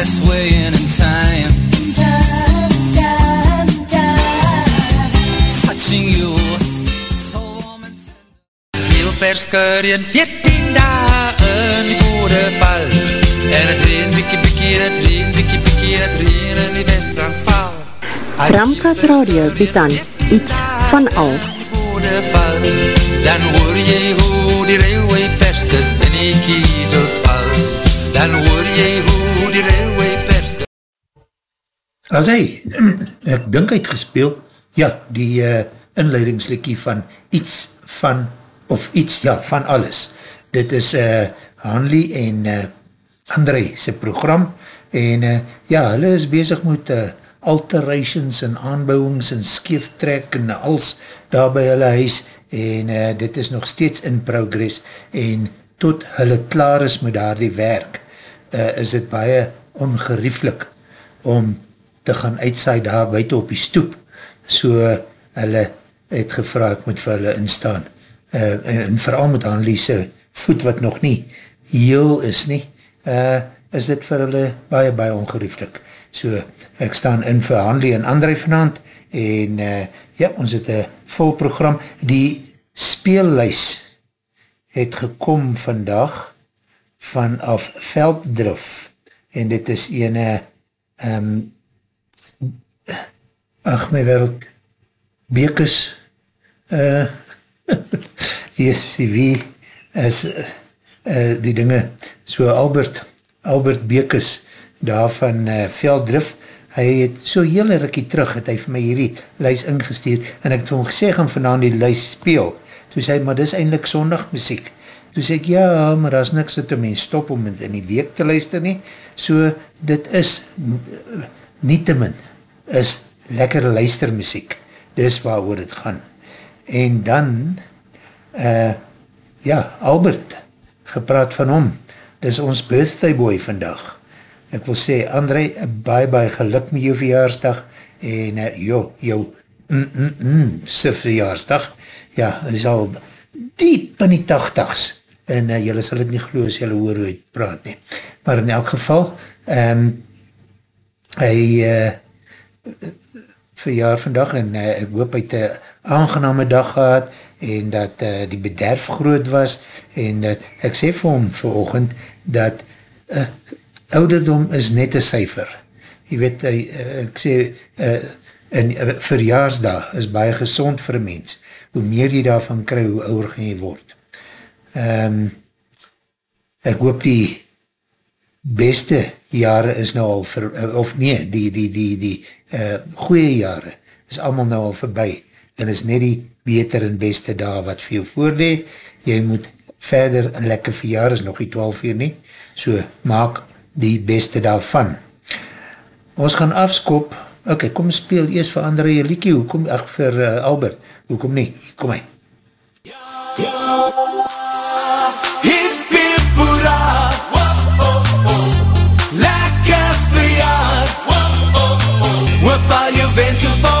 tide is swaying in time. Touching you so warm and tender. Heel perskeur in 14 dagen in die boereval. En het reen, bikkie, bikkie, het reen, bikkie, bikkie, het reen in die West-Transvaal. Ramkat Radio bied aan iets van als. Dan hoor jy hoe die railway As hy, ek dink hy het gespeel, ja, die uh, inleidingslikkie van iets van, of iets, ja, van alles. Dit is uh, Hanley en uh, André sy program, en uh, ja, hulle is bezig met uh, alterations en aanbouwings en skeeftrek en als daar by hulle huis, en uh, dit is nog steeds in progress, en tot hulle klaar is met daar die werk, uh, is dit baie ongerieflik om te gaan uitsaai daar buiten op die stoep, so hulle het gevra, ek moet vir hulle instaan, uh, en vooral met Anneliese voet wat nog nie heel is nie, uh, is dit vir hulle baie, baie ongerieflik. So, ek staan in vir Hanlie en André vanavond, en uh, ja, ons het een vol program, die speellys het gekom vandag vanaf Velddrif, en dit is ene um, ach my wereld, Bekes, uh, yes, wie is uh, die dinge, so Albert, Albert Bekes, daar van uh, Velddrif, hy het so hele rikkie terug, het hy vir my hierdie lys ingestuur, en ek het vir hom gesê, gaan vandaan die lys speel, toe sê hy, maar dis eindelijk sondagmuziek, toe sê ek, ja, maar daar is niks wat een mens stop om in die week te luister nie, so dit is, nie te min, is lekker luistermuziek, dis waar oor het gaan, en dan, uh, ja, Albert, gepraat van hom, dis ons birthday boy vandag, ek wil sê, André, baie, baie geluk met jou verjaarsdag, en uh, jo, jou, mm, mm, mm, sy verjaarsdag, ja, is al diep in die tachtigs, en uh, jylle sal het nie geloof as jylle hoor hoe praat nie, maar in elk geval, um, hy, uh, verjaar vandag en uh, ek hoop hy het een aangename dag gehad en dat uh, die bederf groot was en dat ek sê vir hom veroogend dat uh, ouderdom is net een cijfer. Je weet, uh, ek sê uh, en uh, verjaarsdag is baie gezond vir mens. Hoe meer jy daarvan kry, hoe ouder gaan jy word. Um, ek hoop die beste jare is nou al, vir, of nee, die, die, die, die uh, goeie jare is allemaal nou al voorbij en is net die beter en beste dag wat vir jou voordee, jy moet verder een lekker verjaar, is nog die 12 uur nie, so maak die beste daarvan. Ons gaan afskop, ok, kom speel eers vir André Jeliekie, hoekom, ach, vir uh, Albert, hoekom nie, kom hy. Ja, ja, of interval.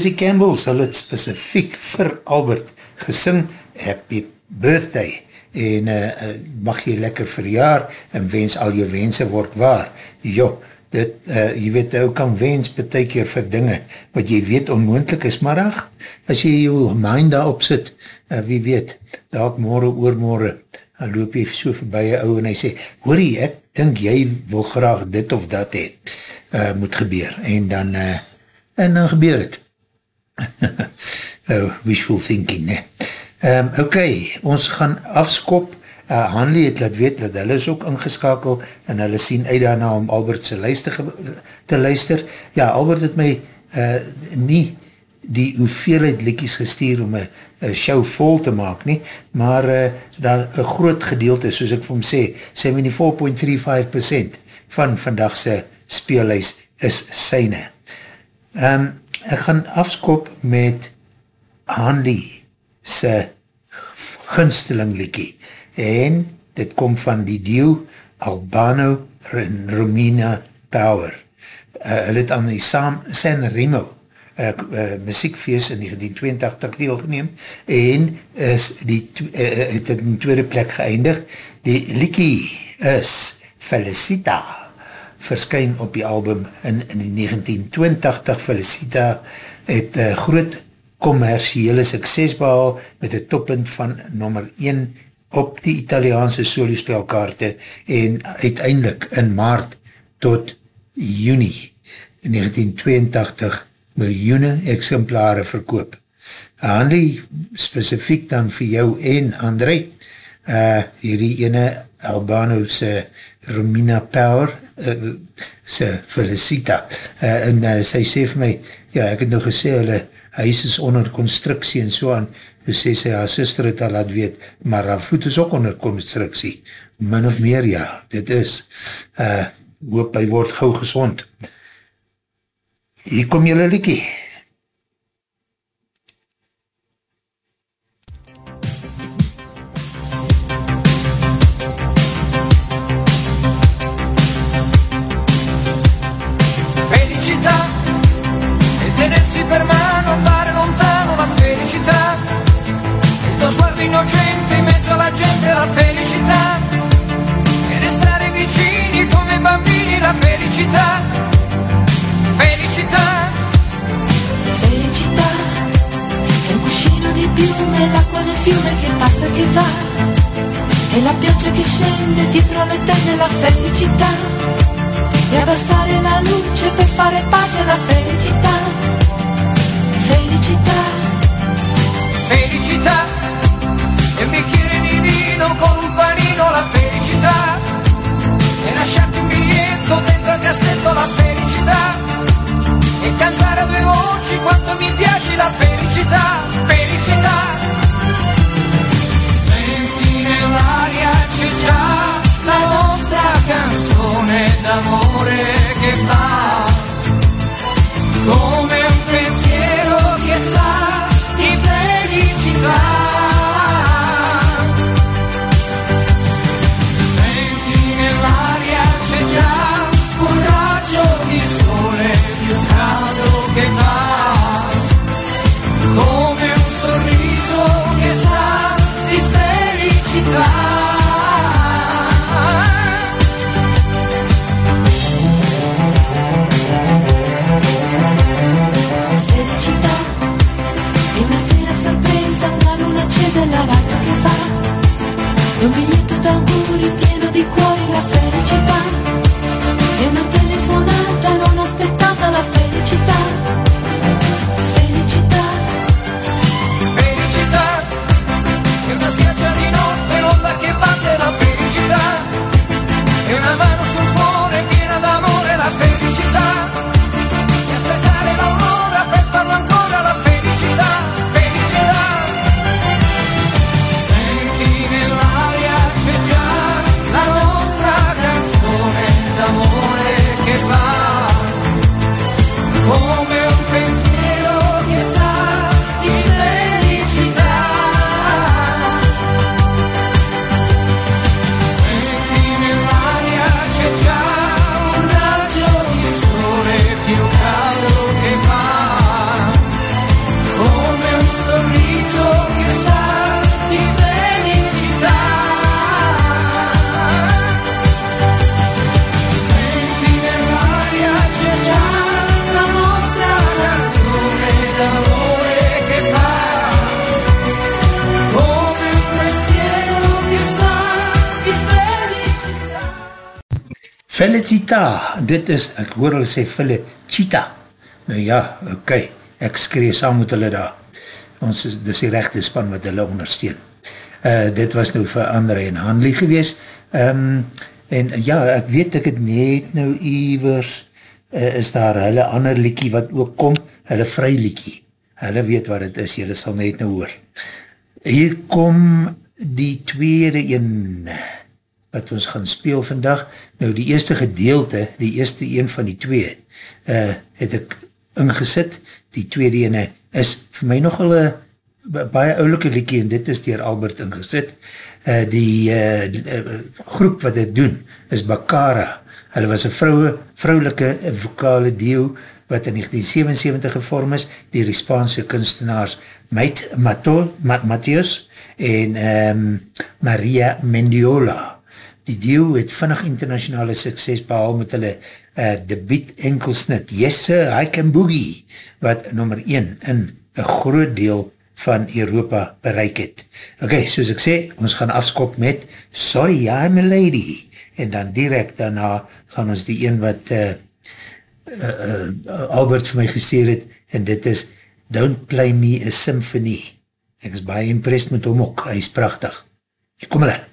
Die Campbells, hulle het specifiek vir Albert gesing, Happy Birthday, en uh, mag jy lekker verjaar, en wens al jou wense word waar. Jo, dit, uh, jy weet, ou kan wens betek keer vir dinge, wat jy weet onmoendlik is, maar ach, as jy jou mind daarop sit, uh, wie weet, daak morgen oormorgen, dan loop jy so voorbij een ou en hy sê, hoorie, ek dink jy wil graag dit of dat hee, uh, moet gebeur, en dan, uh, en dan gebeur het. oh, wishful thinking, ne. Um, ok, ons gaan afskop, uh, Hanley het laat weet, dat hulle is ook ingeskakel, en hulle sien uit daarna om Albert sy luister te luister. Ja, Albert het my uh, nie die hoeveelheid likies gestuur om een show vol te maak nie, maar uh, daar een groot gedeelte, soos ek vir hom sê, 74.35% van vandagse speelhuis is syne. Um, ek gaan afskop met Hanley sy gunsteling liekie en dit kom van die deel Albano en Romina Power. Uh, hulle het aan die Sam, San Remo uh, uh, muziekfeest in 1982 deelgeneem en is die, uh, het in tweede plek geëindig. Die liekie is Felicita verskyn op die album in, in 1982. Felicita het uh, groot commerciële sukses behaal met een toppunt van nummer 1 op die Italiaanse soliespelkaarte en uiteindelik in maart tot juni 1982 miljoene exemplare verkoop. Handy specifiek dan vir jou en André, uh, hierdie ene Albano's uh, Romina Power, uh, sy Felicita, uh, en uh, sy sê vir my, ja, ek het nou gesê, hulle huis is onder constructie en so aan, hoe sê sy, haar sister het al laat weet, maar haar voet is ook onder constructie, min of meer, ja, dit is, uh, hoop hy word gauw gezond. Hier kom jylle liekie. Felicità la felicità. Felicità. Felicità è un cuscino di piume, l'acqua del fiume che passa e che va. E la pioggia che scende dietro le tende la felicità. E abbassare la luce per fare pace alla felicità. Felicità. Felicità. E un bicchiere di vino con un panino la felicità. Felicità. E cantare a due voci quanto mi piace la felicità. Felicità. Senti nell'aria c'è già la nostra canzone d'amore che fa come Don't be Felicita, dit is, ek hoor hulle sê Felicita. Nou ja, ok, ek skree saam met hulle daar. Ons is, dit is die rechte span wat hulle ondersteun. Uh, dit was nou vir André en Hanlie gewees. Um, en ja, ek weet ek het net nou Ivers, uh, is daar hulle ander liekie wat ook kom, hulle vry liekie. Hulle weet wat het is, julle sal net nou hoor. Hier kom die tweede een wat ons gaan speel vandag. Nou die eerste gedeelte, die eerste een van die twee, uh, het ek ingesit. Die tweede ene is vir my nogal een baie oulike liekie en dit is dier Albert ingesit. Uh, die uh, groep wat dit doen is Bakara. Hulle was een vrouwe, vrouwelike vokale deel wat in 1977 gevorm is, die Spaanse kunstenaars Meid Matheus en um, Maria Mendiola. Die deel het vinnig internationale sukses behal met hulle uh, debiet enkelsnit Yes Sir, I Can Boogie, wat nummer 1 in een groot deel van Europa bereik het. Ok, soos ek sê, ons gaan afskop met Sorry, I'm a Lady. En dan direct daarna gaan ons die een wat uh, uh, uh, Albert vir my gesteer het, en dit is Don't Play Me a Symphony. Ek is baie impressed met hom ook, hy is prachtig. Kom hulle.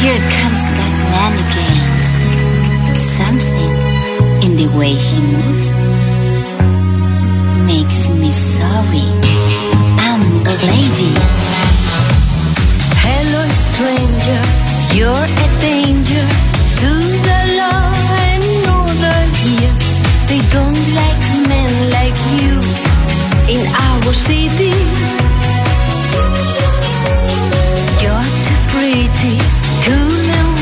Here comes that man again. Something in the way he moves makes me sorry. I'm a lady. Hello, stranger. You're a danger to the law and order here. They don't like men like you in our city. You're too pretty, cool and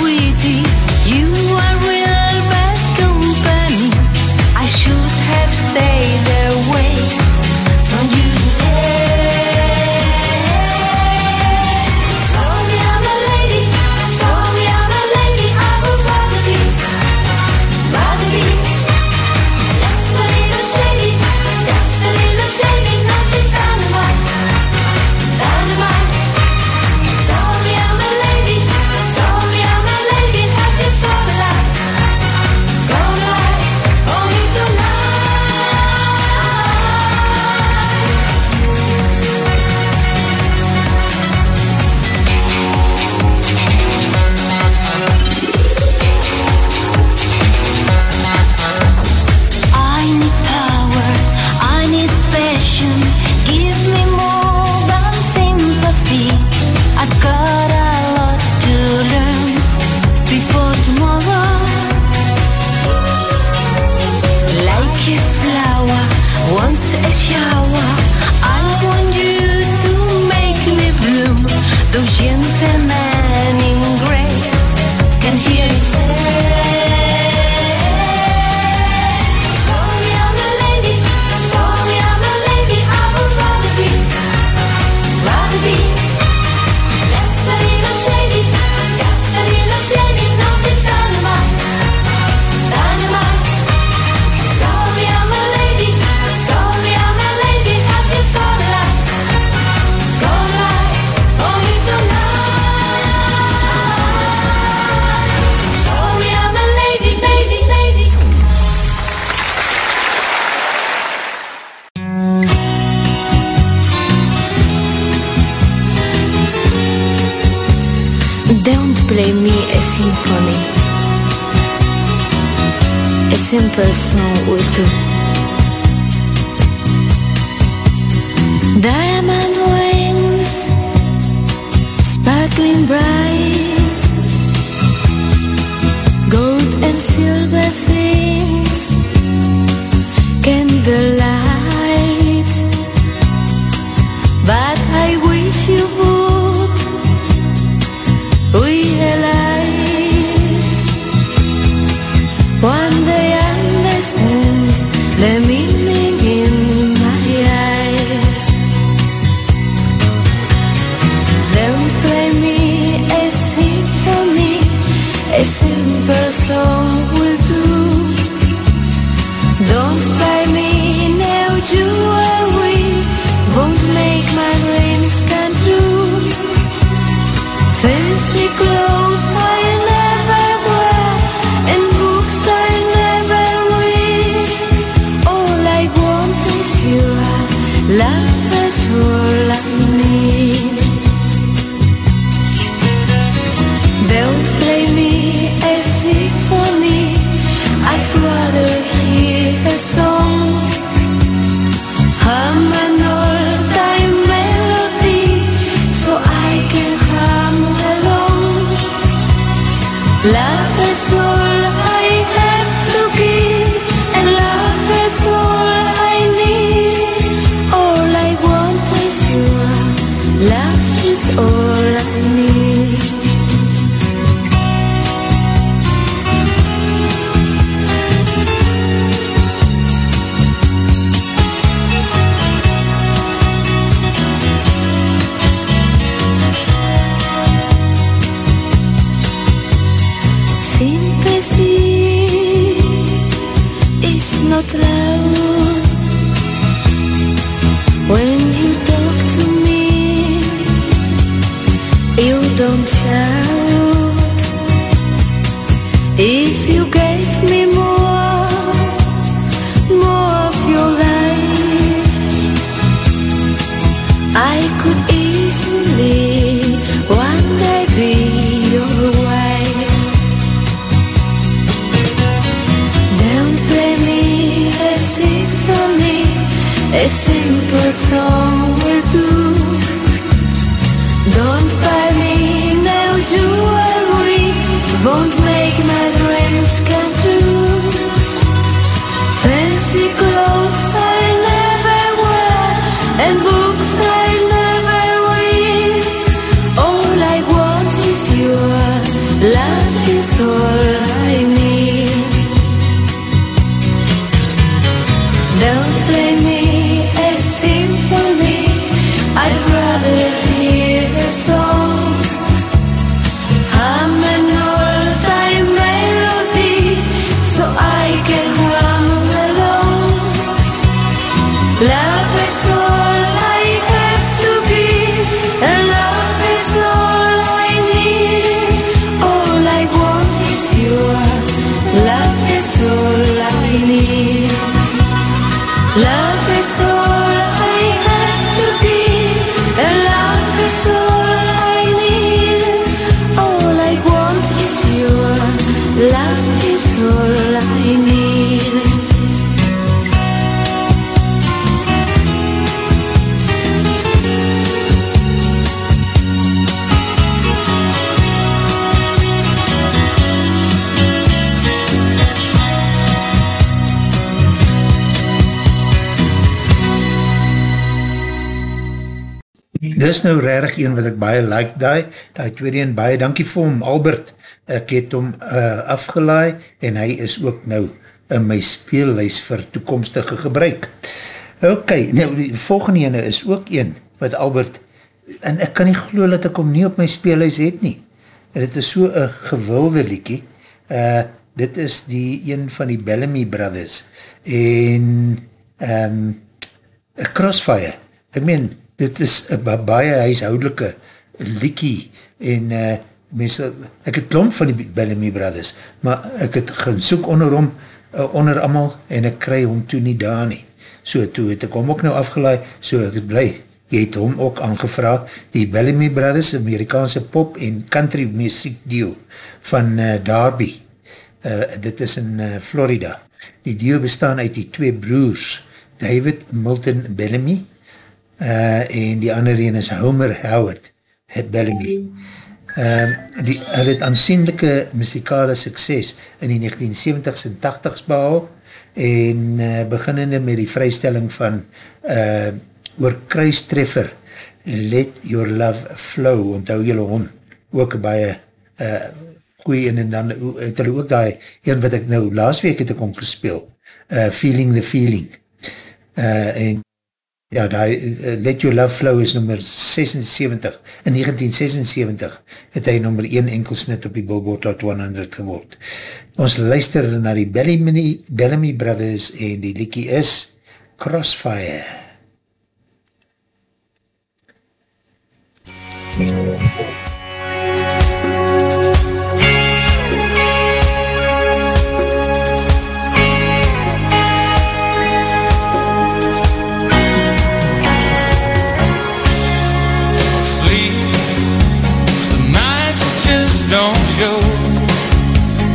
symphony. A simple song will do. Diamond wings, sparkling bright, gold and silver een wat ek baie like die, die tweede een baie dankie vir hom, Albert, ek het hom uh, afgelaai en hy is ook nou in my speellijst vir toekomstige gebruik. Ok, nou die volgende ene is ook een wat Albert, en ek kan nie geloof dat ek hom nie op my speellijst het nie. Dit is so een gewilde liekie, uh, dit is die een van die Bellamy Brothers en um, Crossfire, ek meen, dit is ba baie huishoudelike liekie en uh, mense, ek het klomp van die Bellamy Brothers, maar ek het gaan soek onder hom, uh, onder amal en ek kry hom toe nie daar nie. So toe het ek hom ook nou afgelaai, so ek het bly, jy het hom ook aangevra, die Bellamy Brothers, Amerikaanse pop en country muziek duo van uh, Darby, uh, dit is in uh, Florida. Die duo bestaan uit die twee broers, David Milton Bellamy, uh, en die ander een is Homer Howard het Bellamy. Um, die, hy het aansienlijke muzikale sukses in die 1970s en 80s behal en uh, beginnende met die vrystelling van uh, oor kruistreffer Let Your Love Flow, onthou jylle hom, ook baie uh, goeie en, en dan het hulle ook die een wat ek nou laas week het ek om gespeel, uh, Feeling the Feeling. Uh, en ja, die uh, Let Your Love Flow is nummer 76, in 1976 het hy nummer 1 enkelsnit op die Billboard Hot 100 geword. Ons luister na die Bellamy, Bellamy Brothers en die liekie is Crossfire. Sleep, don't show.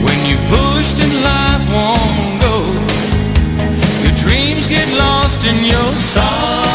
When you pushed and life won't go, your dreams get lost and your sorrows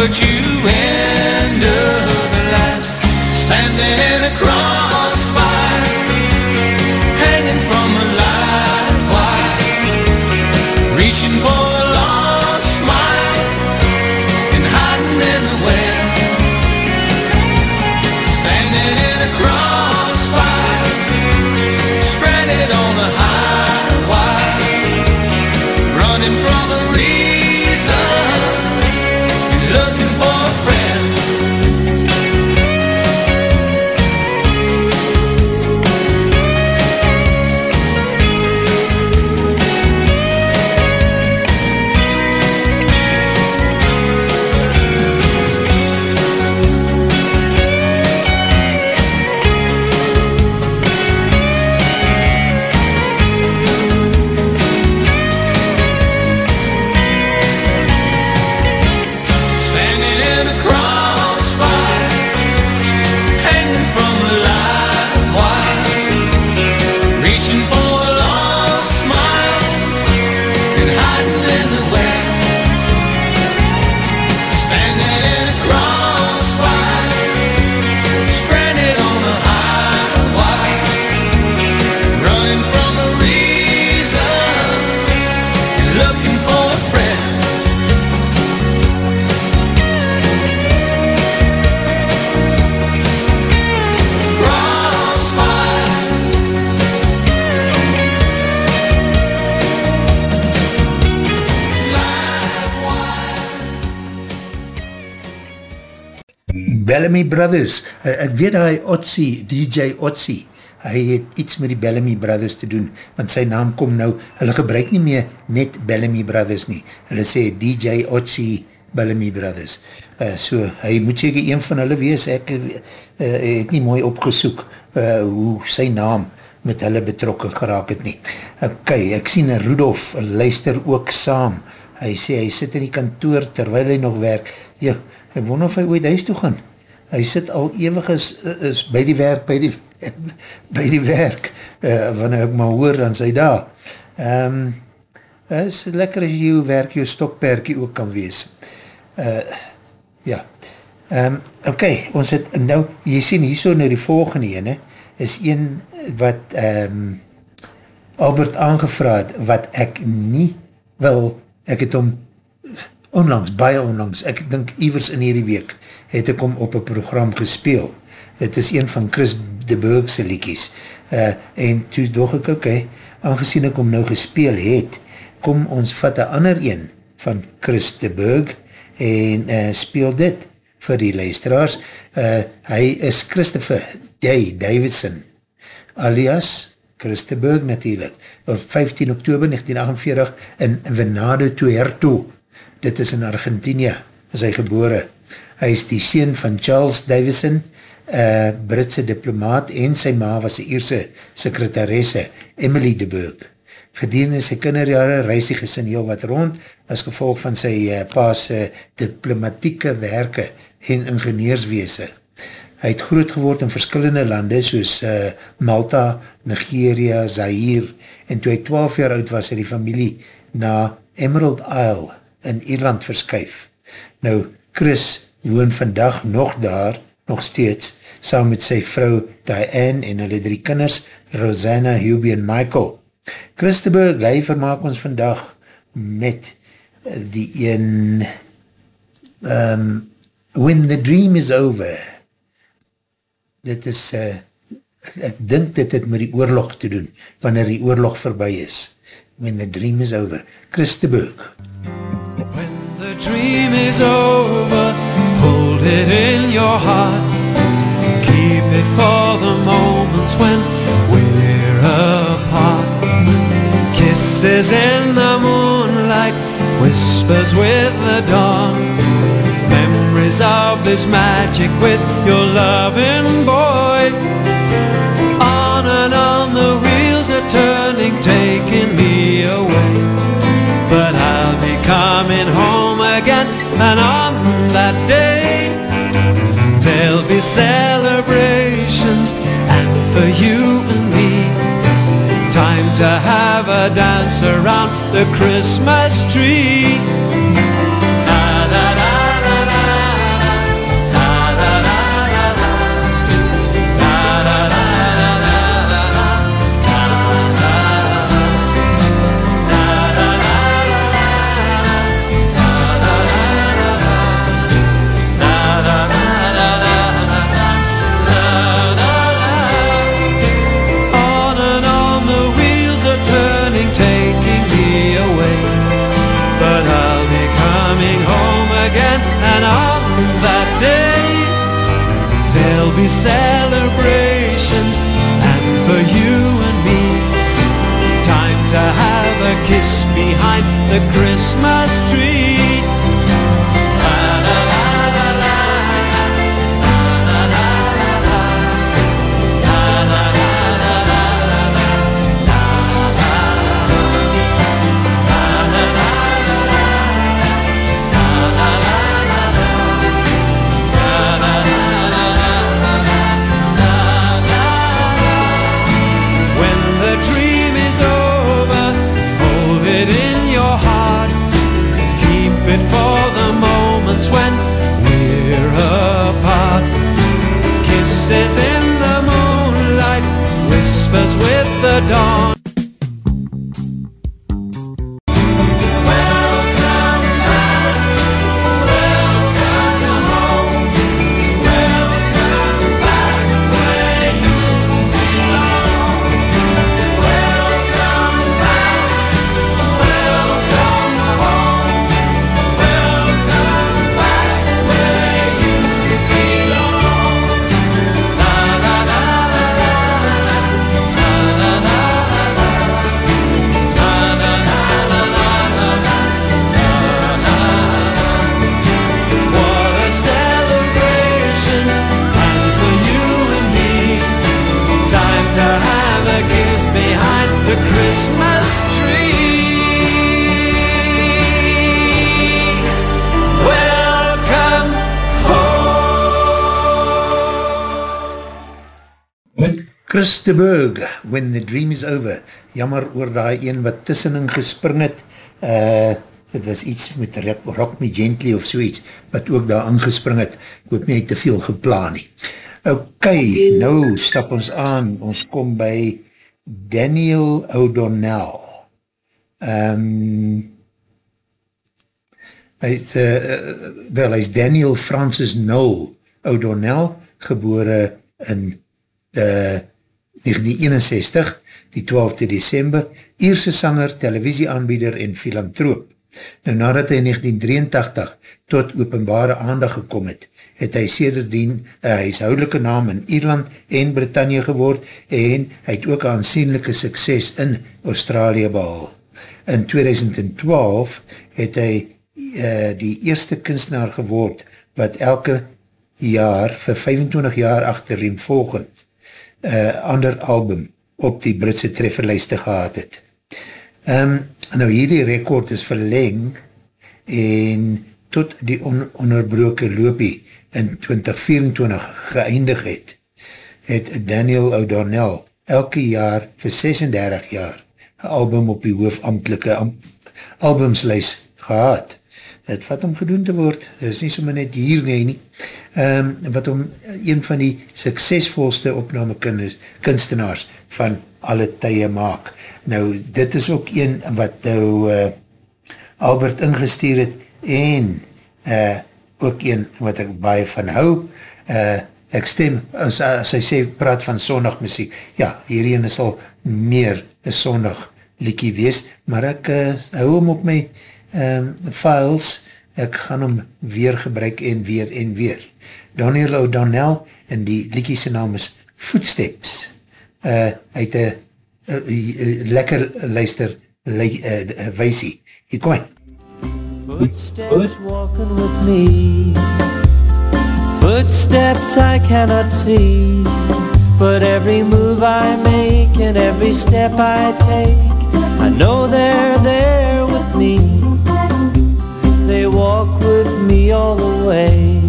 but Brothers, ek weet hy Otzi, DJ Otzi, hy het iets met die Bellamy Brothers te doen, want sy naam kom nou, hulle gebruik nie meer net Bellamy Brothers nie, hulle sê DJ Otzi Bellamy Brothers, uh, so hy moet seker een van hulle wees, ek uh, het nie mooi opgesoek uh, hoe sy naam met hulle betrokken geraak het nie. Ok, ek sien Rudolf luister ook saam, hy sê hy sit in die kantoor terwijl hy nog werk, ja, ek wonder of hy ooit huis toe gaan, hy sit al ewig is, is by die werk, by die, by die werk, uh, wanneer ek maar hoor, dan sy daar. Um, is lekker as jy jou werk, jou stokperkie ook kan wees. Uh, ja, um, ok, ons het nou, jy sien hier so nou die volgende ene, is een wat um, Albert aangevraad, wat ek nie wil, ek het om onlangs, baie onlangs, ek dink ivers in hierdie week, het ek om op een program gespeel. Dit is een van Chris de Burgse liekies. Uh, en toe dog ek, ok, aangezien ek om nou gespeel het, kom ons vat een ander een van Chris de Burg en uh, speel dit vir die luisteraars. Uh, hy is Christopher J. Davidson, alias Chris de Burg natuurlijk, op 15 oktober 1948 in Venado Tuerto, dit is in Argentinia, is hy gebore. Hy is die sien van Charles Davison, uh, Britse diplomaat, en sy ma was die eerste sekretaresse, Emily de Burg. Gedien sy kinderjare reis die gesin heel wat rond, as gevolg van sy uh, pa's uh, diplomatieke werke en ingenieursweese. Hy het groot geword in verskillende lande soos uh, Malta, Nigeria, Zaire en toe hy 12 jaar oud was, het die familie na Emerald Isle in Ierland verskuif. Nou, Chris woon vandag nog daar, nog steeds, saam met sy vrou Diane en hulle drie kinders, Rosanna, Hubie en Michael. Christenberg, hy vermaak ons vandag met die een um, When the Dream is Over. Dit is, uh, ek dink dit het met die oorlog te doen, wanneer die oorlog voorbij is. When the Dream is Over. Christenberg. When the dream is over, it in your heart. Keep it for the moments when we're apart. Kisses in the moonlight, whispers with the dawn. Memories of this magic with your loving boy. On and on the wheels are turning, taking me away. But I'll be coming home again and I'll be celebrations and for you and me. Time to have a dance around the Christmas tree. The Christmas with the dawn. Chris de Burg, When the Dream is Over. Jammer oor die een wat tussenin gespring het. Uh, het was iets met Rock, rock Me Gently of zoiets, wat ook daar aangespring het. Ek hoop nie hy te veel geplaan nie. Ok, nou stap ons aan. Ons kom by Daniel O'Donnell. Um, hy het, uh, wel, hy is Daniel Francis Noel O'Donnell, gebore in uh, 1961, die 12de december, Ierse sanger, televisieaanbieder en filantroop. Nou nadat hy in 1983 tot openbare aandag gekom het, het hy sederdien een huishoudelike naam in Ierland en Britannia geword en hy het ook aansienlijke sukses in Australië behal. In 2012 het hy uh, die eerste kunstenaar geword wat elke jaar vir 25 jaar achterriem volgend uh, ander album op die Britse trefferlijste gehad het. Um, nou hierdie rekord is verleng en tot die on onderbroke loopie in 2024 geëindig het, het Daniel O'Donnell elke jaar vir 36 jaar album op die hoofamtelike albumslijs gehad. Het wat om gedoen te word, is nie sommer net hier nie, nie. Um, wat om een van die suksesvolste opname kunstenaars van alle tye maak. Nou, dit is ook een wat nou uh, Albert ingestuur het en uh, ook een wat ek baie van hou. Uh, ek stem, as, as hy sê, praat van sondagmuziek, ja, hierheen is al meer een sondag liekie wees, maar ek uh, hou hom op my um, files, ek gaan hom weer gebruik en weer en weer. Daniel O'Donnell en die liekie sy naam is Footsteps. Uh, het een lekker luister uh, weisie. Hier kom hy. Footsteps walking with me Footsteps I cannot see But every move I make and every step I take I know they're there with me walk with me all the way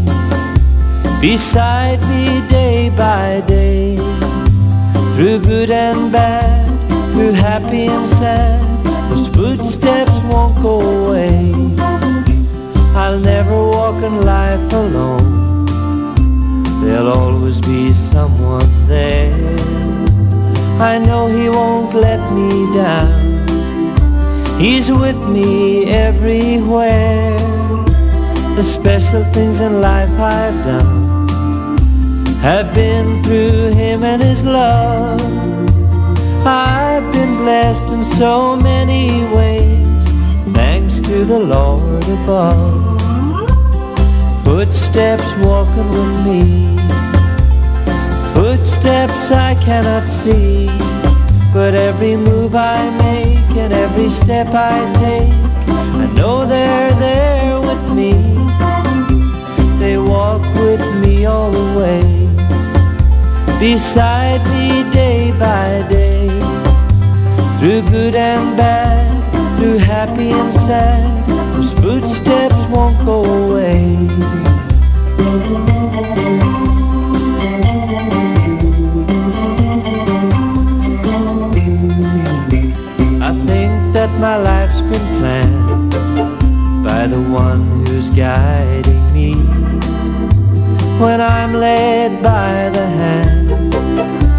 Beside me day by day Through good and bad, through happy and sad, those footsteps won't go away. I'll never walk in life alone. There'll always be someone there. I know he won't let me down. He's with me everywhere. The special things in life I've done have been through him and his love. I've been blessed in so many ways, thanks to the Lord above. Footsteps walking with me, footsteps I cannot see, but every move I make and every step I take, I know they're there with me. Walk with me all the way, beside me day by day, through good and bad, through happy and sad. Those footsteps won't go away. I think that my life's been planned by the one who's guiding me. When I'm led by the hand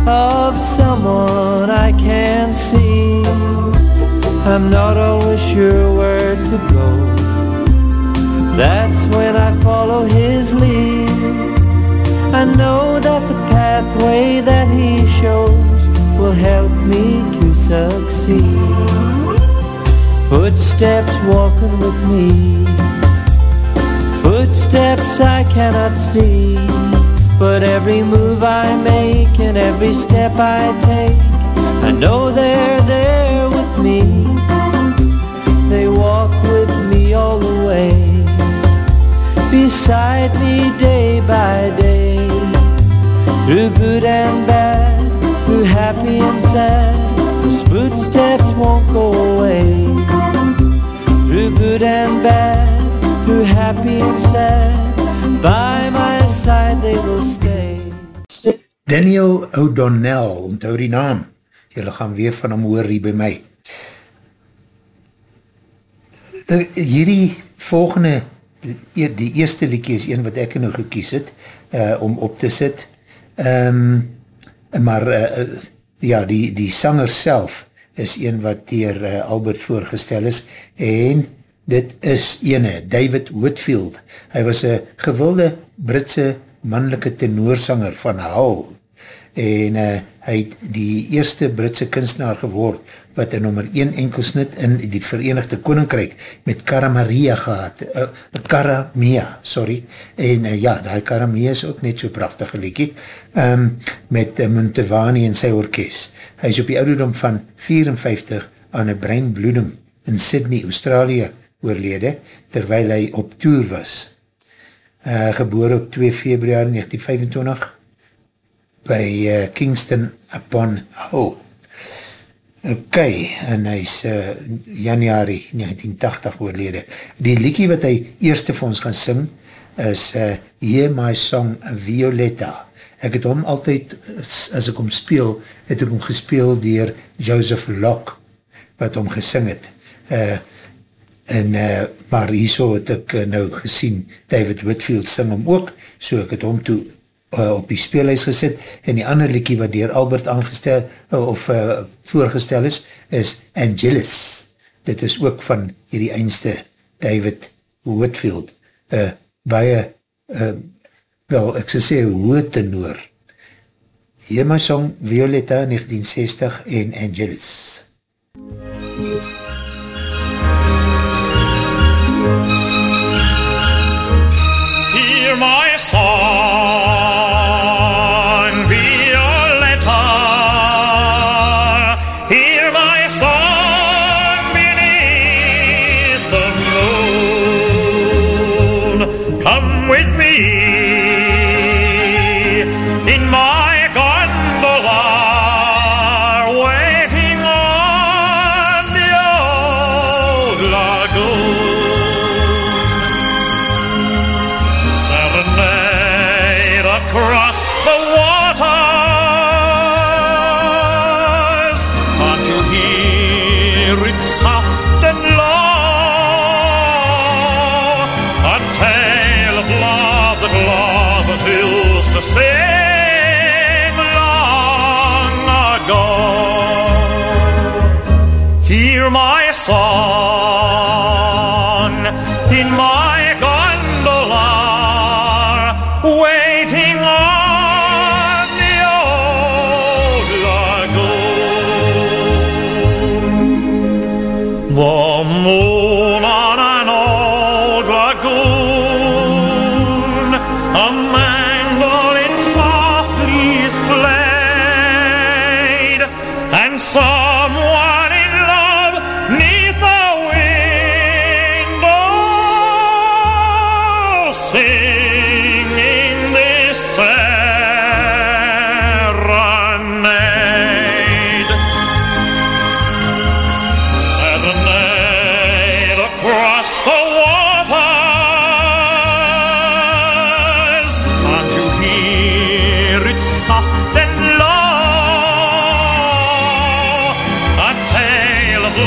of someone I can't see, I'm not always sure where to go. That's when I follow his lead. I know that the pathway that he shows will help me to succeed. Footsteps walking with me, footsteps I cannot see, but every move I make and every step I take, I know they're there with me. They walk with me all the way, beside me day by day, through good and bad, through happy and sad. Those footsteps won't go away. Through good and bad, through happy and sad, by my side they will stay. Daniel O'Donnell, onthou die naam, jylle gaan weer van hom hoor hier by my. Uh, hierdie volgende, e- die eerste liekie is een wat ek nou gekies het, uh, om op te sit, um, maar uh, ja, die, die sanger self is een wat dier uh, Albert voorgestel is, en dit is ene, David Whitfield. Hy was een gewilde Britse mannelike tenorsanger van Hull, en uh, hy het die eerste Britse kunstenaar geword, wat een nummer 1 enkelsnit in die Verenigde Koninkryk met Karamia gehad, uh, Karamia, sorry, en uh, ja, die Karamia is ook net so prachtige liekie, um, met uh, Montevani en sy orkest. Hy is op die ouderdom van 54 aan een breinbloeding in Sydney, Australië oorlede, terwyl hy op tour was. Uh, geboor op 2 februari 1925 by uh, Kingston upon Hull. Ok, en hy is uh, januari 1980 oorlede. Die liekie wat hy eerste vir ons gaan sing is uh, Hear My Song Violetta. Ek het hom altyd, as ek hom speel, het ek hom gespeel dier Joseph Locke, wat hom gesing het. Uh, en, uh, maar hierso het ek uh, nou gesien, David Whitfield sing hom ook, so ek het hom toe uh, op die speelhuis gesit, en die ander liekie wat dier Albert aangestel, uh, of uh, voorgestel is, is Angelus. Dit is ook van hierdie eindste David Whitfield. Uh, baie, uh, wel, ek sal sê. Hier my song Violetta 1960 en Angelus. Hear song,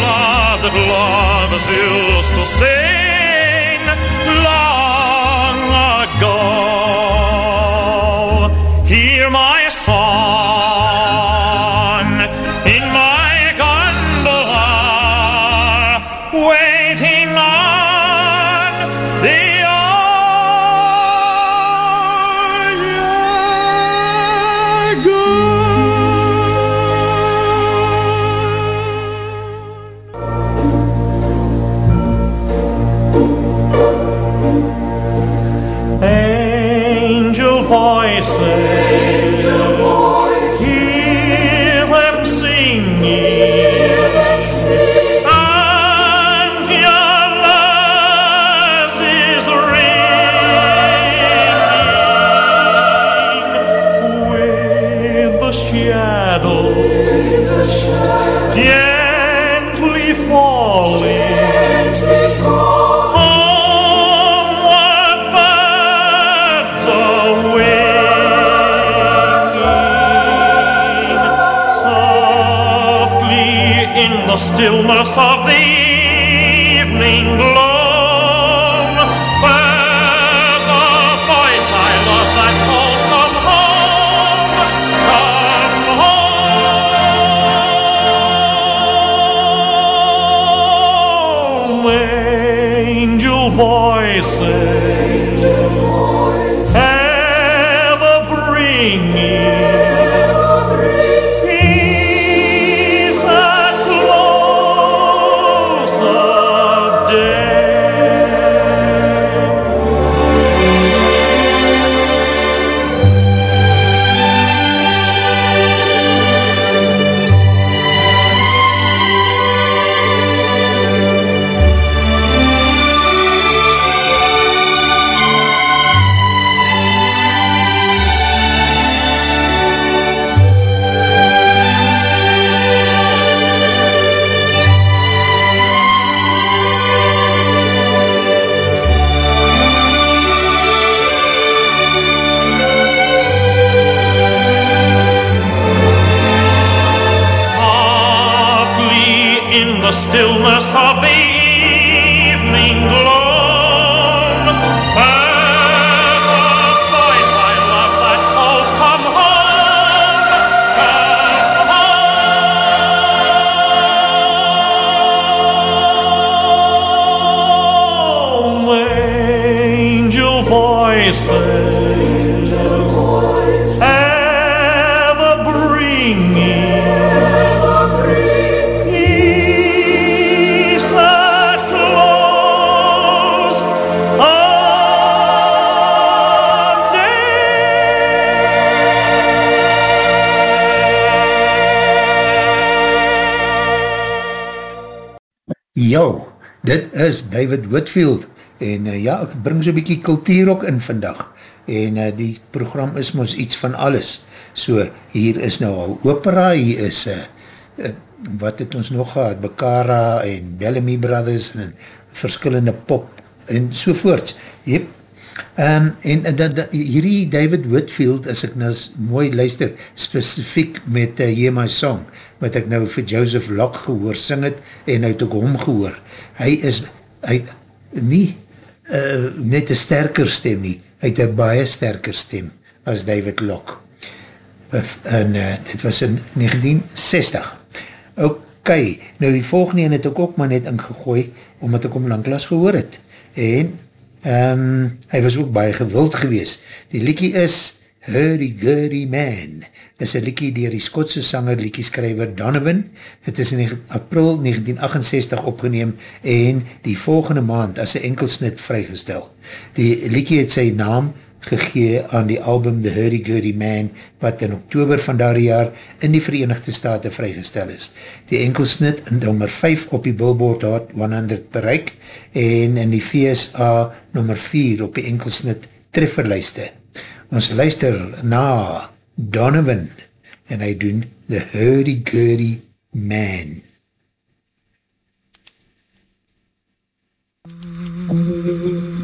love that lovers used to the stillness of the is David Whitfield en uh, ja, ek bring so'n bykie kultuur ook in vandag en uh, die program is ons iets van alles. So, hier is nou al opera, hier is uh, uh, wat het ons nog gehad, Bekara en Bellamy Brothers en verskillende pop en sovoorts. Yep. Um, en uh, da, da, hierdie David Whitfield, as ek nou mooi luister, specifiek met uh, Hear My Song, wat ek nou vir Joseph Locke gehoor sing het, en het ek hom gehoor. Hy is, hy, nie uh, net een sterker stem nie, hy het een baie sterker stem as David Locke. en uh, dit was in 1960. Ok, nou die volgende een het ek ook maar net ingegooi, omdat ek om langklaas gehoor het. En um, hy was ook baie gewild gewees. Die liekie is Hurdy Gurdy Man. Is een liekie dier die Skotse sanger liekieskrijver Donovan. Het is in april 1968 opgeneem en die volgende maand as een enkelsnit vrygestel. Die liekie het sy naam gegee aan die album The Hurdy Gurdy Man, wat in oktober van daar jaar in die Verenigde Staten vrygestel is. Die enkelsnit in nummer 5 op die Billboard Hot 100 bereik en in die VSA nummer 4 op die enkelsnit trefferlijste. Ons luister na Donovan en hy doen The Hurdy Gurdy Man. Thrown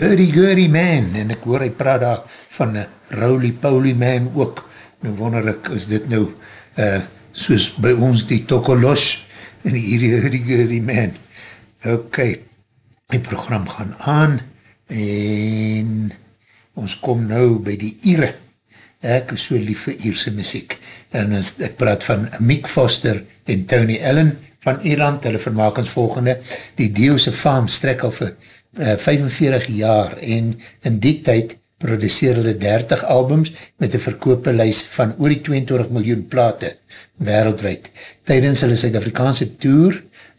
Hurdy Gurdy Man, en ek hoor hy praat daar van Rowley Powley Man ook. Nou wonder ek, is dit nou uh, soos by ons die Tokolos en hierdie Hurdy Gurdy Man. Ok, die program gaan aan en ons kom nou by die Ire. Ek is so lief vir Ierse muziek. En as, ek praat van Mick Foster en Tony Allen van Ierland, hulle vermaak ons volgende. Die Dio'se faam strek al vir uh, 45 jaar en in die tyd produceer hulle 30 albums met een verkoopelys van oor die 22 miljoen plate wereldwijd. Tijdens hulle Suid-Afrikaanse tour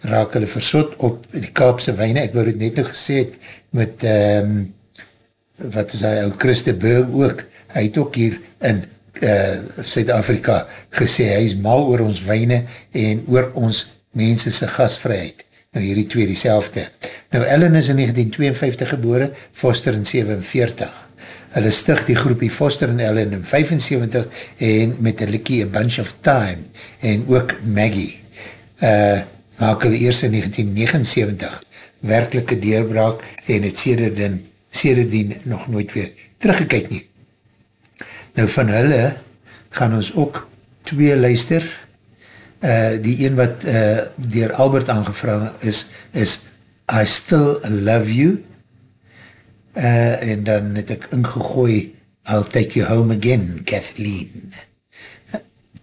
raak hulle versot op die Kaapse wijne. Ek wou het net nog gesê het met um, wat is hy, ou Christe Burg ook, hy het ook hier in uh, Suid-Afrika gesê, hy is mal oor ons wijne en oor ons mense sy gasvrijheid Nou hierdie twee die selfde. Nou Ellen is in 1952 gebore, Foster in 47. Hulle stig die groepie Foster en Ellen in 75 en met die likkie A Bunch of Time en ook Maggie. Uh, maak hulle eerst in 1979 werkelike deurbraak en het sederdien, sederdien nog nooit weer teruggekyk nie. Nou van hulle gaan ons ook twee luister. Uh, die een wat uh, dier Albert aangevraag is, is I Still Love You uh, en dan het ek ingegooi I'll Take You Home Again, Kathleen. Uh,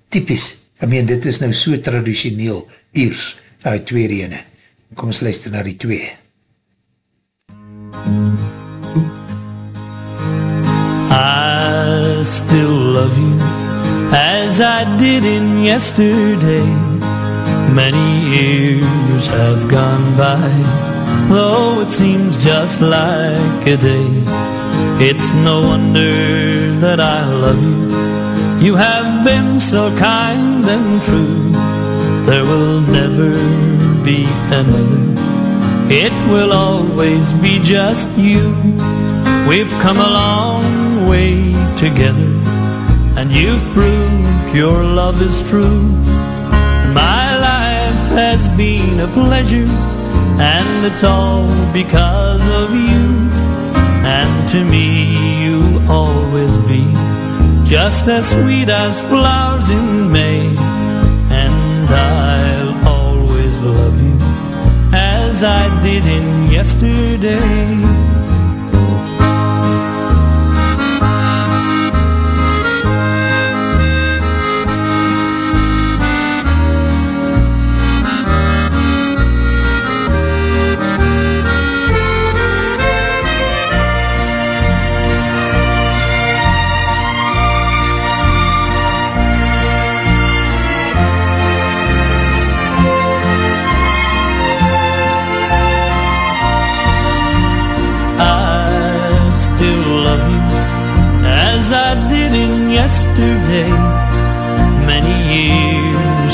typisch, I mean, dit is nou so traditioneel Iers, uit twee rene. Kom ons luister na die twee. I still love you as I did in yesterday. Many years have gone by, though it seems just like a day. It's no wonder that I love you. You have been so kind and true. There will never be another. It will always be just you. We've come a together, and you've proved your love is true. And my life has been a pleasure, and it's all because of you. And to me, you'll always be just as sweet as flowers in May. And I'll always love you as I did in yesterday.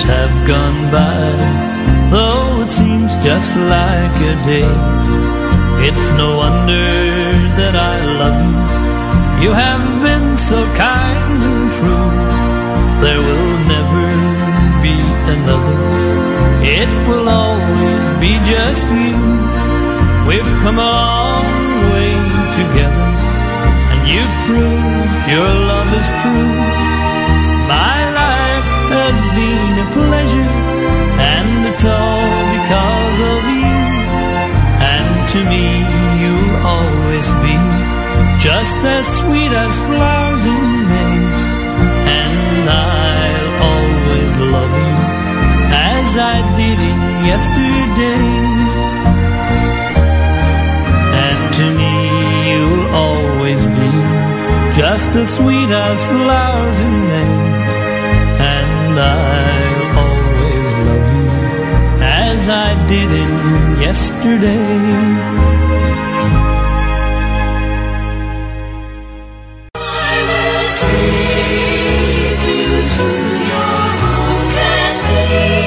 Have gone by, though it seems just like a day. It's no wonder that I love you. You have been so kind and true. There will never be another. It will always be just you. We've come a long way together, and you've proved your love is true. My life has been a pleasure, and it's all because of you. And to me, you'll always be just as sweet as flowers in May. And I'll always love you as I did in yesterday. And to me you'll always be just as sweet as flowers in May. And I'll always love you as I did in yesterday. I'll take you to your home Kathleen.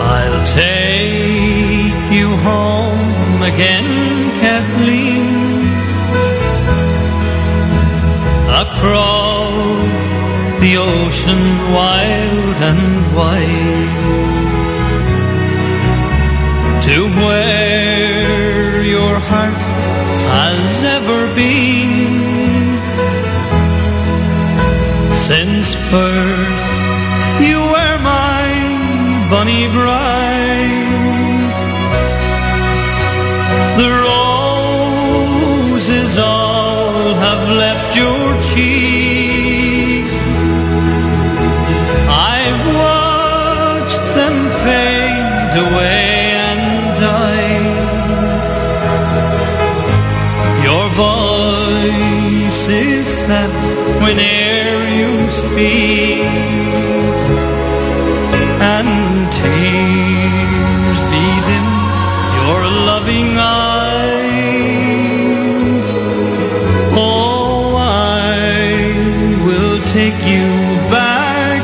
I'll take you home again, Kathleen. Across the ocean wild and wide. To where your heart has ever been. Since first you were my bunny bride even ere you speak and tears bead in your loving eyes. Oh I will take you back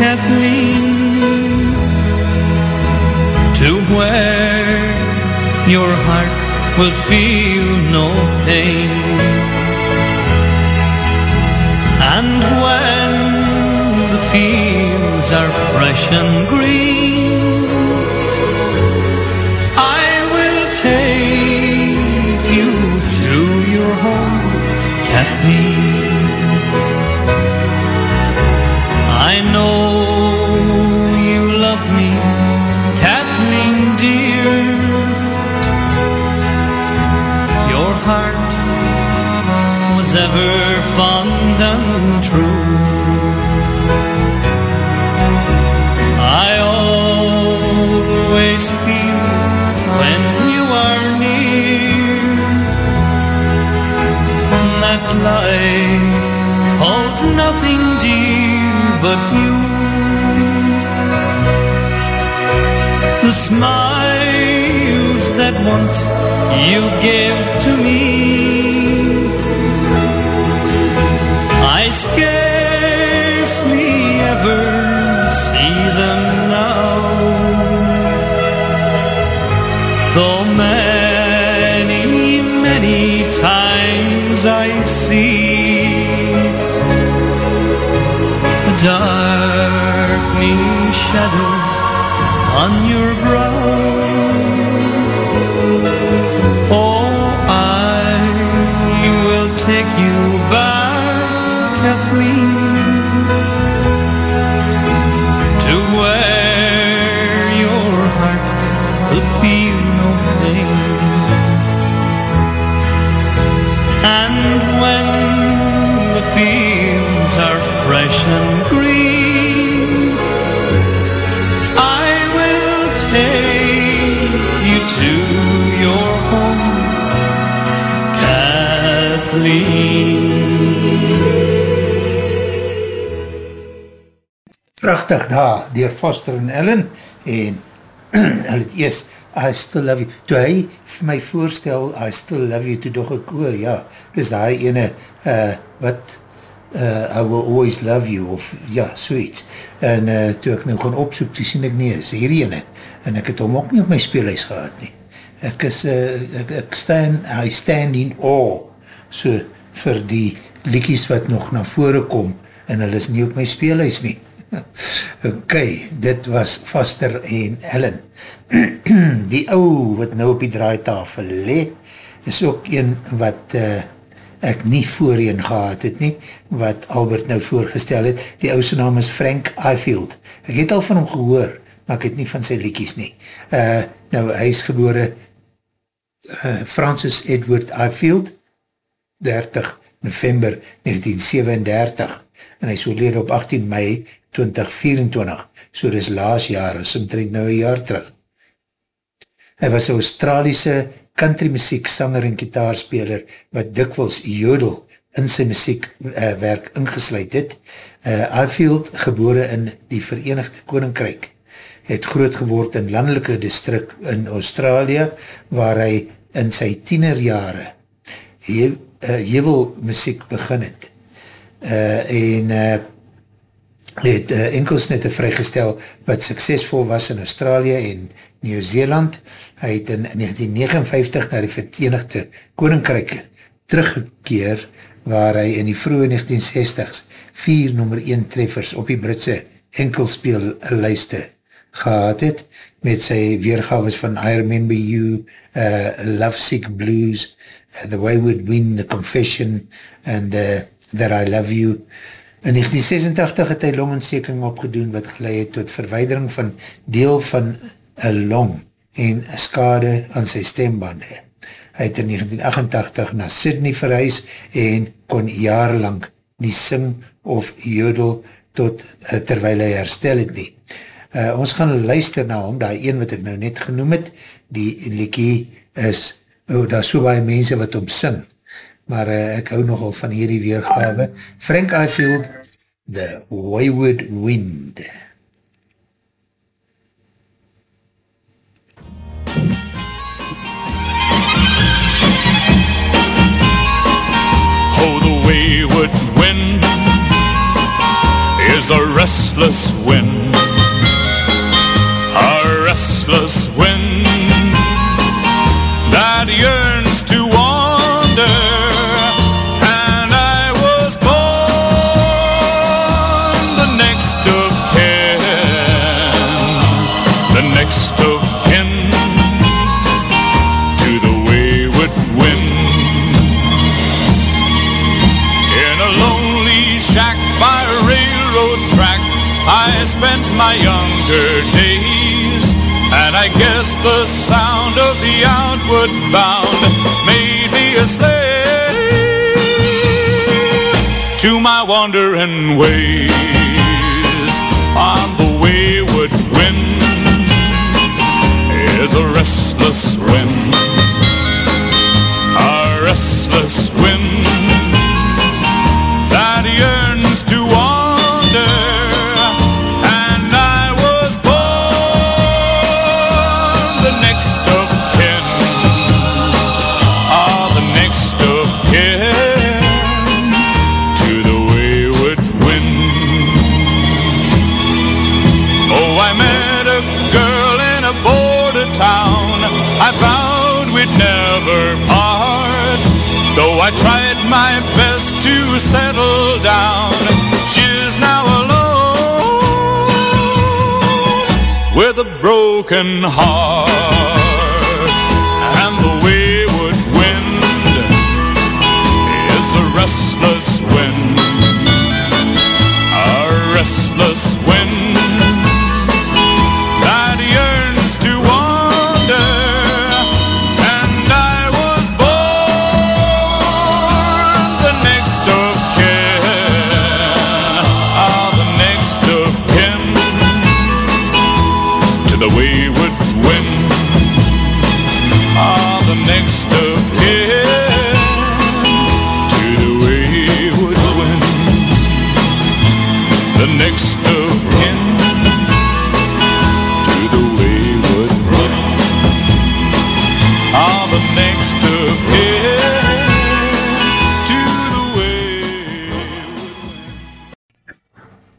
Kathleen to where your heart will feel no pain. Fields are fresh and green, you. The smiles that once you gave to shadow on your brow. Prachtig daar, dier Foster en Ellen, en hulle het eers, I still love you, toe hy vir my voorstel, I still love you, toe dog ek, o ja, dis die ene, uh, wat, uh, I will always love you, of ja, zoiets, en uh, toe ek nou gaan opsoek, toe sien ek nie, is hier ene, en ek het hom ook nie op my speelhuis gehad nie, ek is, uh, ek, ek stand, I stand in awe, so, vir die liekies wat nog na vore kom, en hulle is nie op my speelhuis nie, ok, dit was Foster en Ellen. die ou wat nou op die draaitafel le, is ook een wat uh, ek nie voorheen gehad het nie, wat Albert nou voorgestel het. Die ouse naam is Frank Ifield. Ek het al van hom gehoor, maar ek het nie van sy liekies nie. Uh, nou, hy is gebore uh, Francis Edward Ifield, 30 november 1937, en hy is oorlede op 18 mei 2024, so dis laas jaar, is omtrent nou een jaar terug. Hy was een Australiese country muziek sanger en gitaarspeler, wat dikwels jodel in sy muziekwerk uh, ingesluid het. Uh, Ifield, gebore in die Verenigde Koninkryk, het groot geword in landelike distrik in Australië, waar hy in sy tienerjare he, uh, hevel muziek begin het. Uh, en uh, het uh, enkels net vrygestel wat suksesvol was in Australië en Nieuw-Zeeland. Hy het in 1959 na die Verenigde Koninkryk teruggekeer waar hy in die vroege 1960s vier nummer 1 treffers op die Britse enkelspeellijste gehad het met sy weergaves van I Remember You, uh, Love Sick Blues, uh, The Wayward Wind, The Confession and uh, That I Love You. In 1986 het hy longontsteking opgedoen wat geleid het tot verweidering van deel van een long en skade aan sy stembande. Hy het in 1988 na Sydney verhuis en kon jarenlang nie sing of jodel tot uh, terwijl hy herstel het nie. Uh, ons gaan luister na hom, die een wat ek nou net genoem het, die liekie is, oh, daar so baie mense wat om sing, maar uh, ek hou nogal van hierdie weergave. Frank Ifield, The Wayward Wind. Oh, the wayward wind is a restless wind, a restless wind my younger days. And I guess the sound of the outward bound made me a slave to my wandering ways. On the wayward wind is a restless wind. Settle down. She's now alone with a broken heart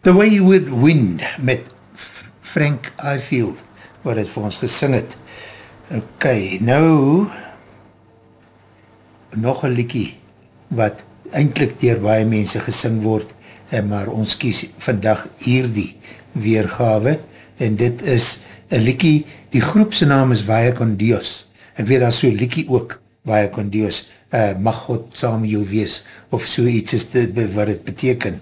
The Wayward Wind met F- Frank Ifield wat het vir ons gesing het. Ok, nou nog een liekie wat eindelijk dier baie mense gesing word maar ons kies vandag hierdie weergawe en dit is een liekie, die groepse naam is Vaya con Dios. Ek weet daar so liekie ook, Vaya con Dios, uh, mag God saam jou wees, of so iets is dit wat het beteken.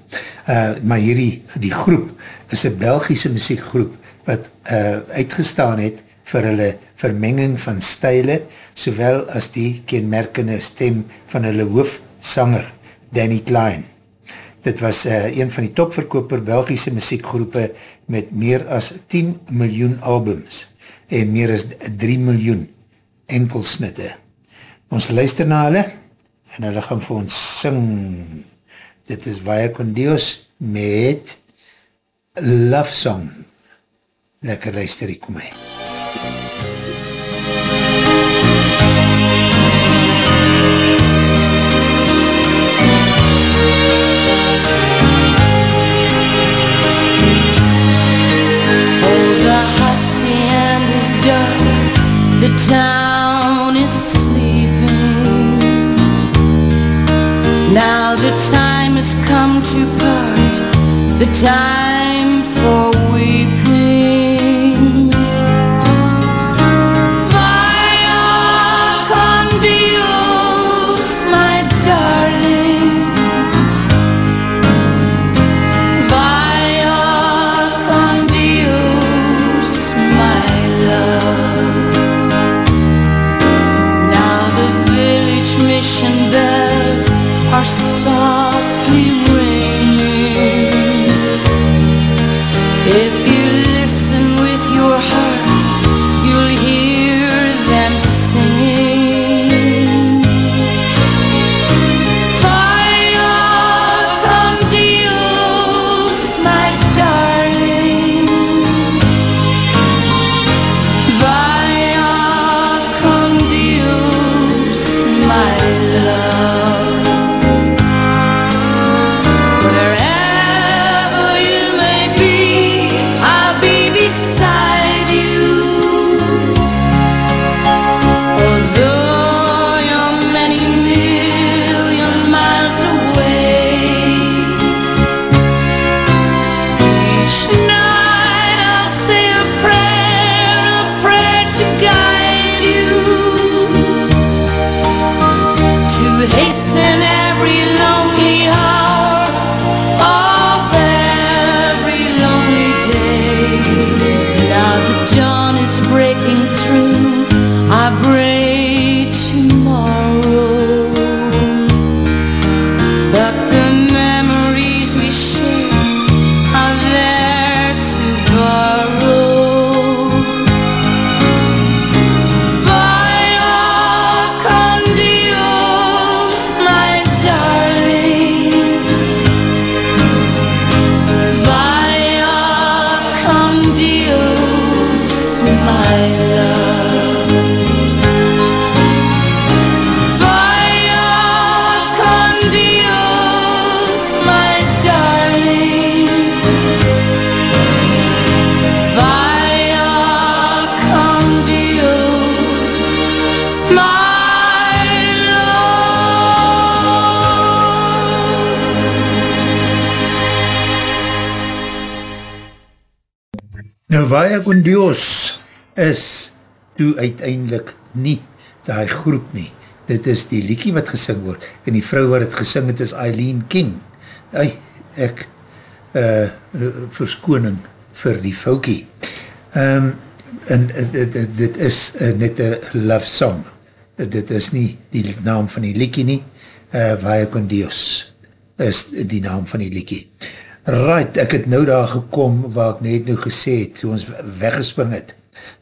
Uh, maar hierdie, die groep is een Belgische muziekgroep wat uh, uitgestaan het vir hulle vermenging van stijle, sowel as die kenmerkende stem van hulle hoofsanger, Danny Klein. Dit was uh, een van die topverkoper Belgische muziekgroepe met meer as 10 miljoen albums en meer as 3 miljoen enkelsnitte. Ons luister na hulle en hulle gaan vir ons sing. Dit is Vaya con Dios met Love Song. Lekker luister, hier kom hy. Oh, the hacienda's dark, the town is Now the time has come to part, the time for weeping. Uiteindelik nie die groep nie. Dit is die liekie wat gesing word. En die vrou wat het gesing het is Eileen King. Ei, ek uh, verskoning vir die foukie. Um, en uh, dit, dit is uh, net een love song. Dit is nie die naam van die liekie nie. Uh, Vaya con Dios is die naam van die liekie. Right, ek het nou daar gekom waar ek net nou gesê het, toe ons weggespring het.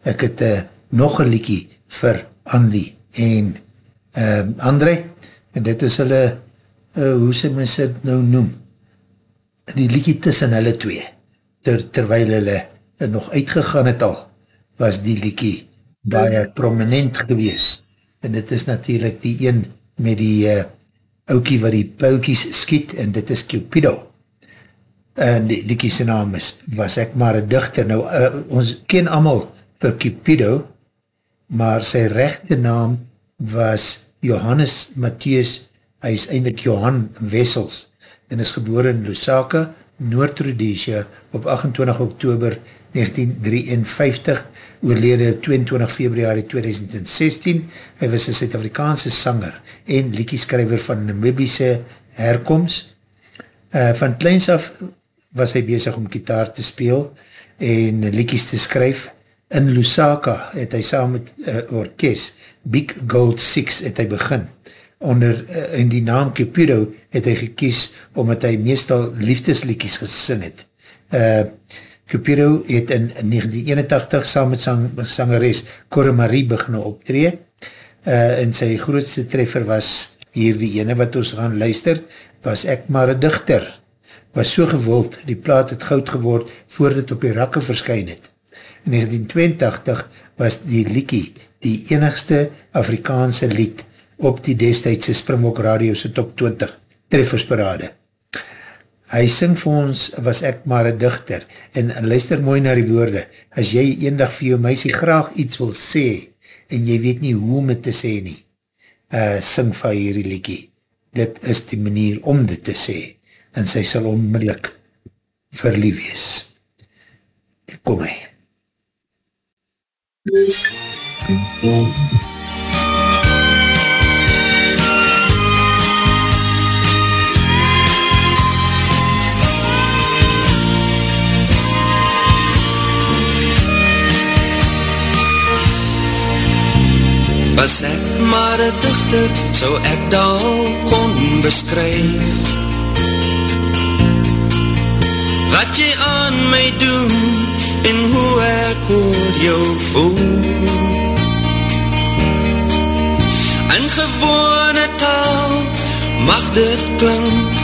Ek het uh, nog een liekie vir Andy en uh, André, en dit is hulle, uh, hoe sy mens het nou noem, die liekie tussen hulle twee, ter, terwijl hulle uh, nog uitgegaan het al, was die liekie baie prominent gewees. En dit is natuurlijk die een met die uh, oukie wat die paukies skiet, en dit is Cupido. En die liekie sy naam is, was ek maar een dichter, nou uh, ons ken allemaal per Cupido, maar sy rechte naam was Johannes Matthies, hy is eindelijk Johan Wessels, en is geboor in Lusaka, Noord-Rhodesia, op 28 oktober 1953, oorlede 22 februari 2016, hy was een Suid-Afrikaanse sanger en liekieskrijver van Namibiese herkomst, uh, van kleins af was hy bezig om gitaar te speel en liekies te skryf. In Lusaka het hy saam met uh, orkest, Big Gold Six het hy begin. Onder, uh, in die naam Cupido het hy gekies omdat hy meestal liefdesliekies gesing het. Uh, Cupido het in 1981 saam met sang, sangeres Cora Marie begin optree uh, en sy grootste treffer was hier die ene wat ons gaan luister, was ek maar een dichter was so gewild, die plaat het goud geword voordat op die rakke verskyn het. In 1982 was die liekie die enigste Afrikaanse lied op die destijdse Springbok radio's top 20 treffersparade. Hy sing vir ons, was ek maar een dichter, en luister mooi na die woorde, as jy eendag vir jou meisie graag iets wil sê, en jy weet nie hoe om het te sê nie, uh, sing vir hierdie liekie. Dit is die manier om dit te sê en sy sal onmiddellik verlief wees. Kom my. Was ek maar een dichter, so ek daar kon beskryf wat jy aan my doen en hoe ek oor jou voel. In gewone taal mag dit klink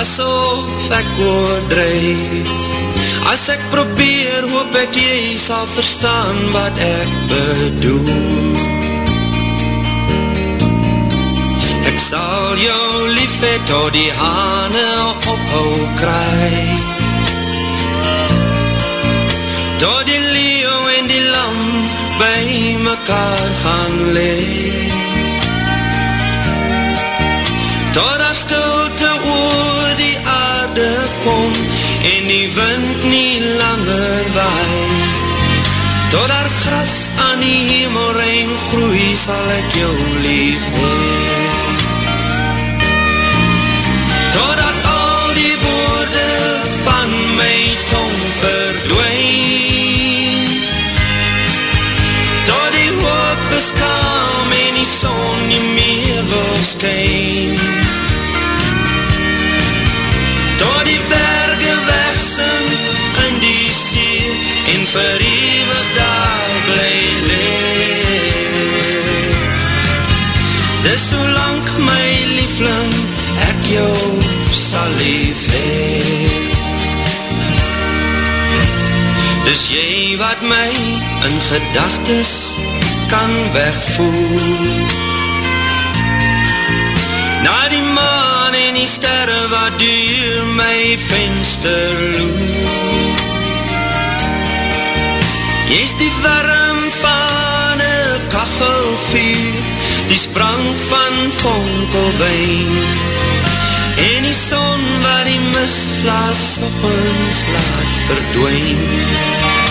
asof ek oordrijf. As ek probeer, hoop ek jy sal verstaan wat ek bedoel. Ek sal jou lief het tot die hane ophou krijg. Mekaar gaan leef. Door die stilte oor die aarde kom en die wind nie langer waai. Door daar gras aan die hemelrein groei sal ek jou lief hee. Wat my in gedagtes kan wegvoer. Na die maan en die sterre wat duur my venster loer. Jy is die warm van een kachelvuur van vonkelwijn. En die son waar die misglas oggens laat verdwijn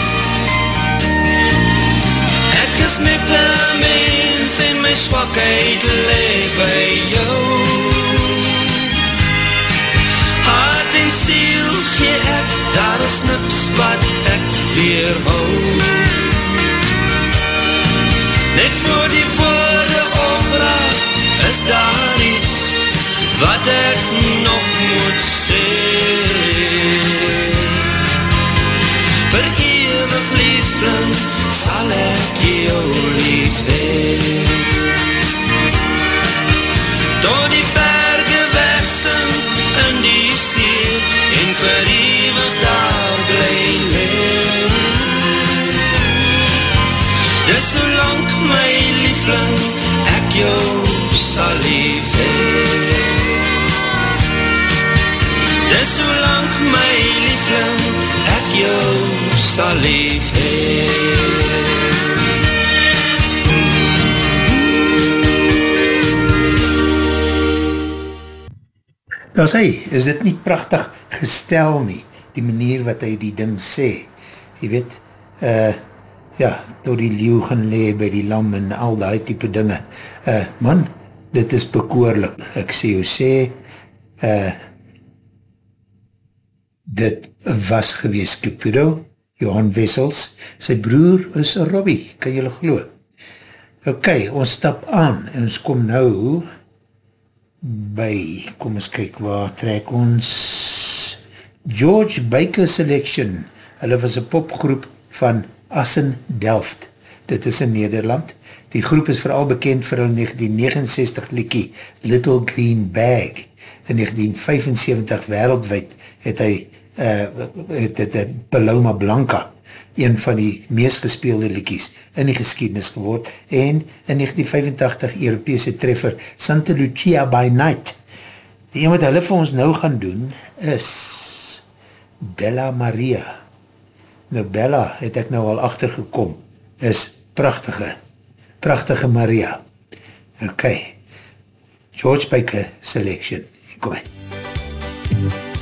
Is net een mens en my swakheid leek by jou. Hart en siel gee ek, daar is niks wat ek weerhou Net voor die woorde omraak is daar iets wat ek nog Daar sê, is dit nie prachtig gestel nie, die manier wat hy die ding sê. Jy weet, uh, ja, door die leeuw gaan lee by die lam en al die type dinge. Uh, man, dit is bekoorlik. Ek sê, hoe sê, uh, dit was gewees Caputo, Johan Wessels, sy broer is Robbie, kan jylle geloof. Ok, ons stap aan en ons kom nou by, kom ons kyk waar trek ons. George Baker Selection. Hulle was een popgroep van Assen Delft. Dit is in Nederland. Die groep is vooral bekend vir hulle 1969 liekie Little Green Bag. In 1975 wereldwijd het hy uh, het, het, het Paloma Blanca een van die meest gespeelde liekies in die geschiedenis geword en in 1985 Europese treffer Santa Lucia by Night. Die een wat hulle vir ons nou gaan doen is Bella Maria. Nou Bella het ek nou al achtergekom is prachtige, prachtige Maria. Ok, George Baker Selection. Kom maar. I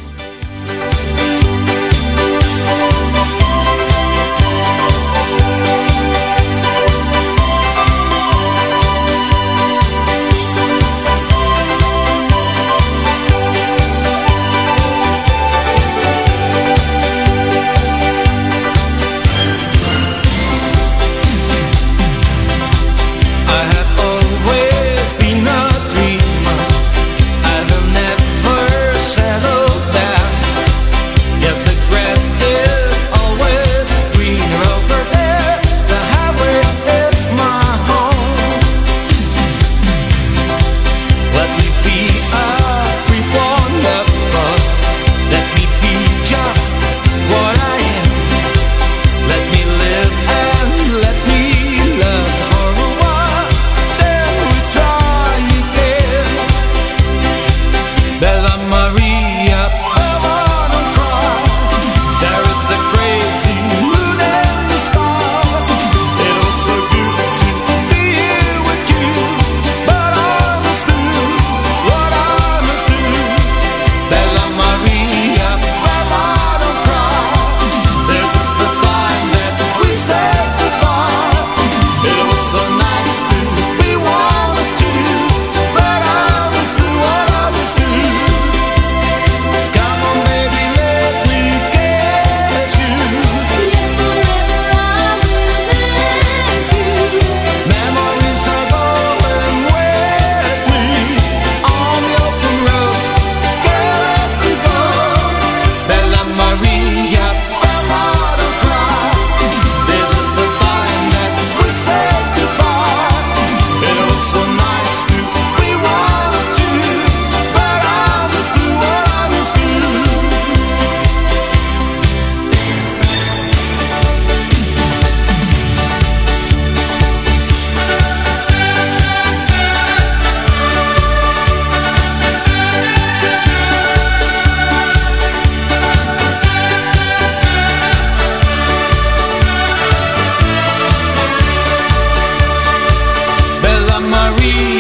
Bella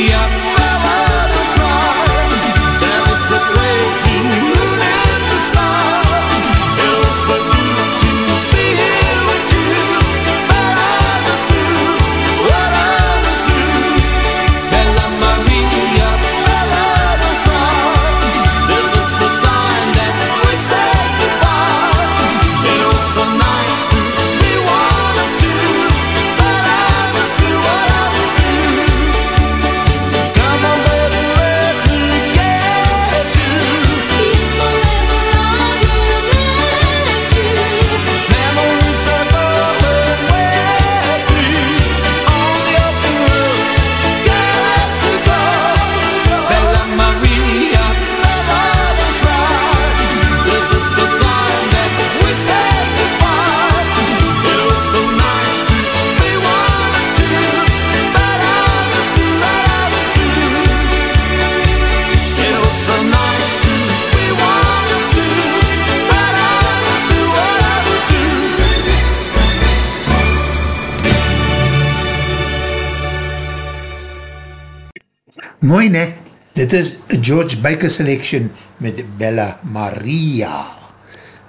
George Baker Selection met Bella Maria.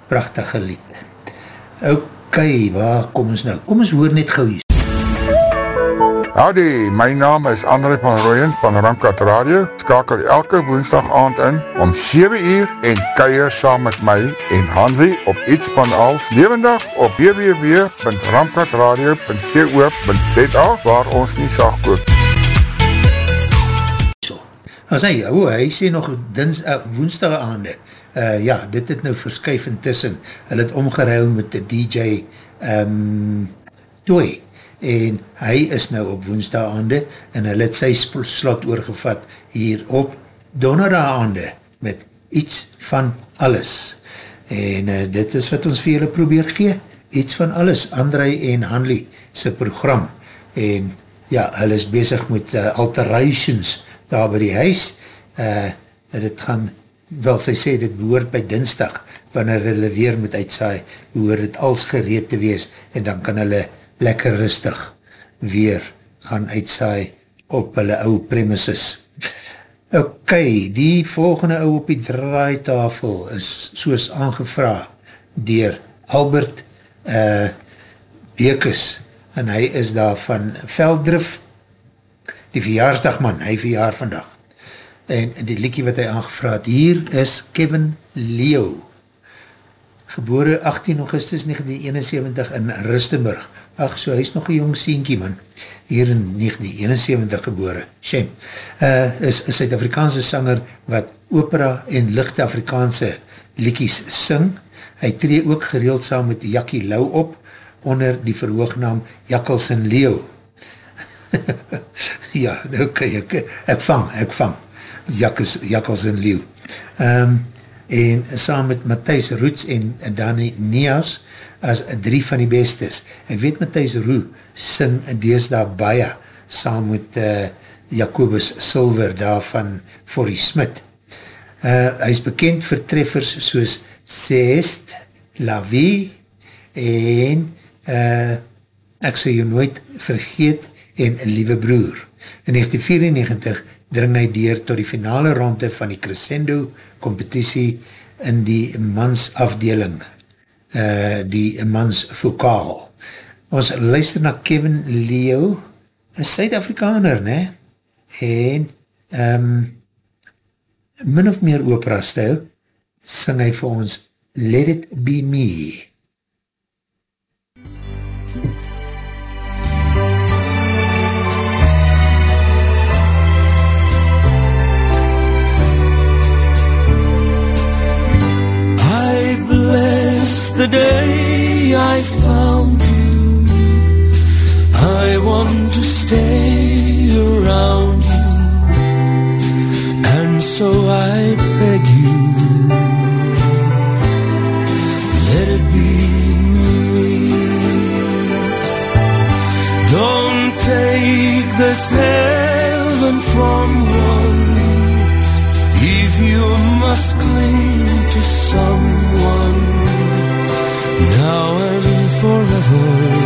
Prachtige lied. Ok, waar kom ons nou? Kom ons hoor net gauw hier. Howdy, my naam is André van Rooyen van Ramkat Radio. Skakel elke woensdag aand in om 7 uur en keier saam met my en Hanry op iets van als levendig op www.ramkatradio.co.za waar ons nie sag koop. As hy, oh, hy sê nog dins, uh, woensdag aande, uh, ja, dit het nou verskuif intussen, hy het omgeruil met die DJ um, Toy, en hy is nou op woensdag aande en hy het sy slot oorgevat hier op donderdag aande met iets van alles. En uh, dit is wat ons vir julle probeer gee iets van alles, André en Hanley sy program. En ja, hulle is bezig met uh, alterations daar by die huis uh, dit gaan wel sy sê dit behoort by dinsdag wanneer hulle weer moet uitsaai behoort het als gereed te wees en dan kan hulle lekker rustig weer gaan uitsaai op hulle ou premises. Ok, die volgende ou op die draaitafel is soos aangevra dier Albert uh, Bekes en hy is daar van Veldrif die verjaarsdagman, hy verjaar vandag. En die liekie wat hy aangevra het, hier is Kevin Leo. Gebore 18 augustus 1971 in Rustenburg. Ach so, hy is nog een jong sienkie man, hier in 1971 gebore, shame, uh, is een Suid-Afrikaanse sanger wat opera en lichte Afrikaanse liekies sing, hy tree ook gereeld saam met Jakkie Lau op, onder die verhoognaam Jakkels en Leo. ja, ok, ek, ek vang, ek vang, Jakkels, Jakkels en Leo. Um, en saam met Matthijs Roets en Danny Niaus as drie van die bestes. Ek weet Matthijs Roe sing dees daar baie saam met uh, Jacobus Silver daar van Forrie Smit. Uh, hy is bekend vir treffers soos Seest, La Vie en uh, Ek sal jou nooit vergeet en Lieve Broer. In 1994 dring hy dier tot die finale ronde van die Crescendo competitie in die mansafdeling, uh, die mans vokaal. Ons luister na Kevin Leo, een Suid-Afrikaner, ne? En um, min of meer opera stijl, sing hy vir ons Let It Be Me. The day I found you. I want to stay around you. And so I beg you, let it be. Don't take this heaven from one if you must cling to someone lover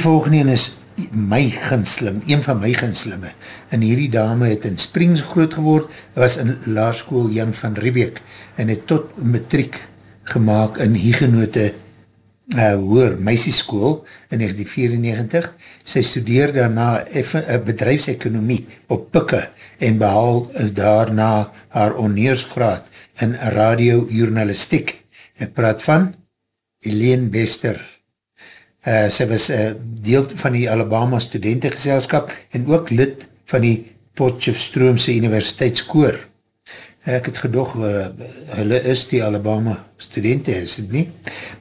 Hierdie volgende een is my ginsling, een van my ginslinge. En hierdie dame het in Springs groot geword, was in laarskoel Jan van Riebeek en het tot matriek gemaakt in hiegenote uh, hoer meisieskool in 1994. Sy studeer daarna uh, bedrijfsekonomie op Pikke en behaal uh, daarna haar onneersgraad in radiojournalistiek. Ek praat van Helene Bester. Uh, sy was uh, deel van die Alabama studentengeselskap en ook lid van die Potchefstroomse universiteitskoor. Ek het gedog, uh, hulle is die Alabama studenten, is het nie?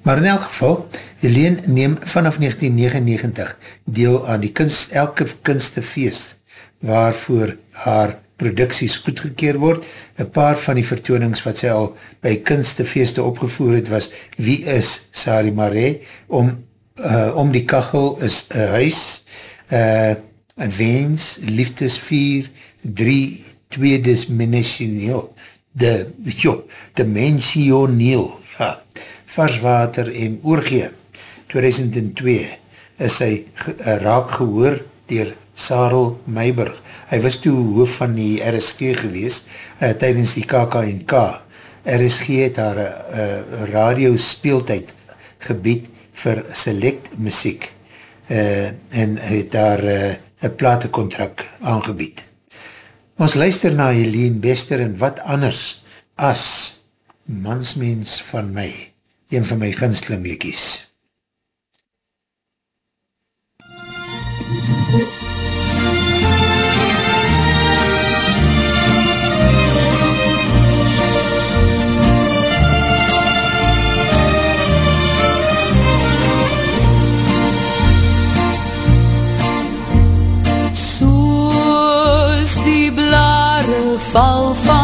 Maar in elk geval, Helene neem vanaf 1999 deel aan die kunst, elke kunstefeest waarvoor haar producties goedgekeer word. Een paar van die vertoonings wat sy al by kunstefeeste opgevoer het was Wie is Sari Marais? Om uh, om die kachel is een huis, uh, een wens, liefdesvier, drie, tweedimensioneel, de, jo, dimensioneel, ja, varswater en oorgee. 2002 is hy uh, raak gehoor dier Sarel Meiberg. Hy was toe hoof van die RSG gewees uh, tydens die KKNK. RSG het haar uh, radio speeltijd gebied vir select muziek uh, en het daar uh, een platencontract aangebied. Ons luister na Helene Bester en wat anders as mansmens van my, een van my ginslingliekies. val van elke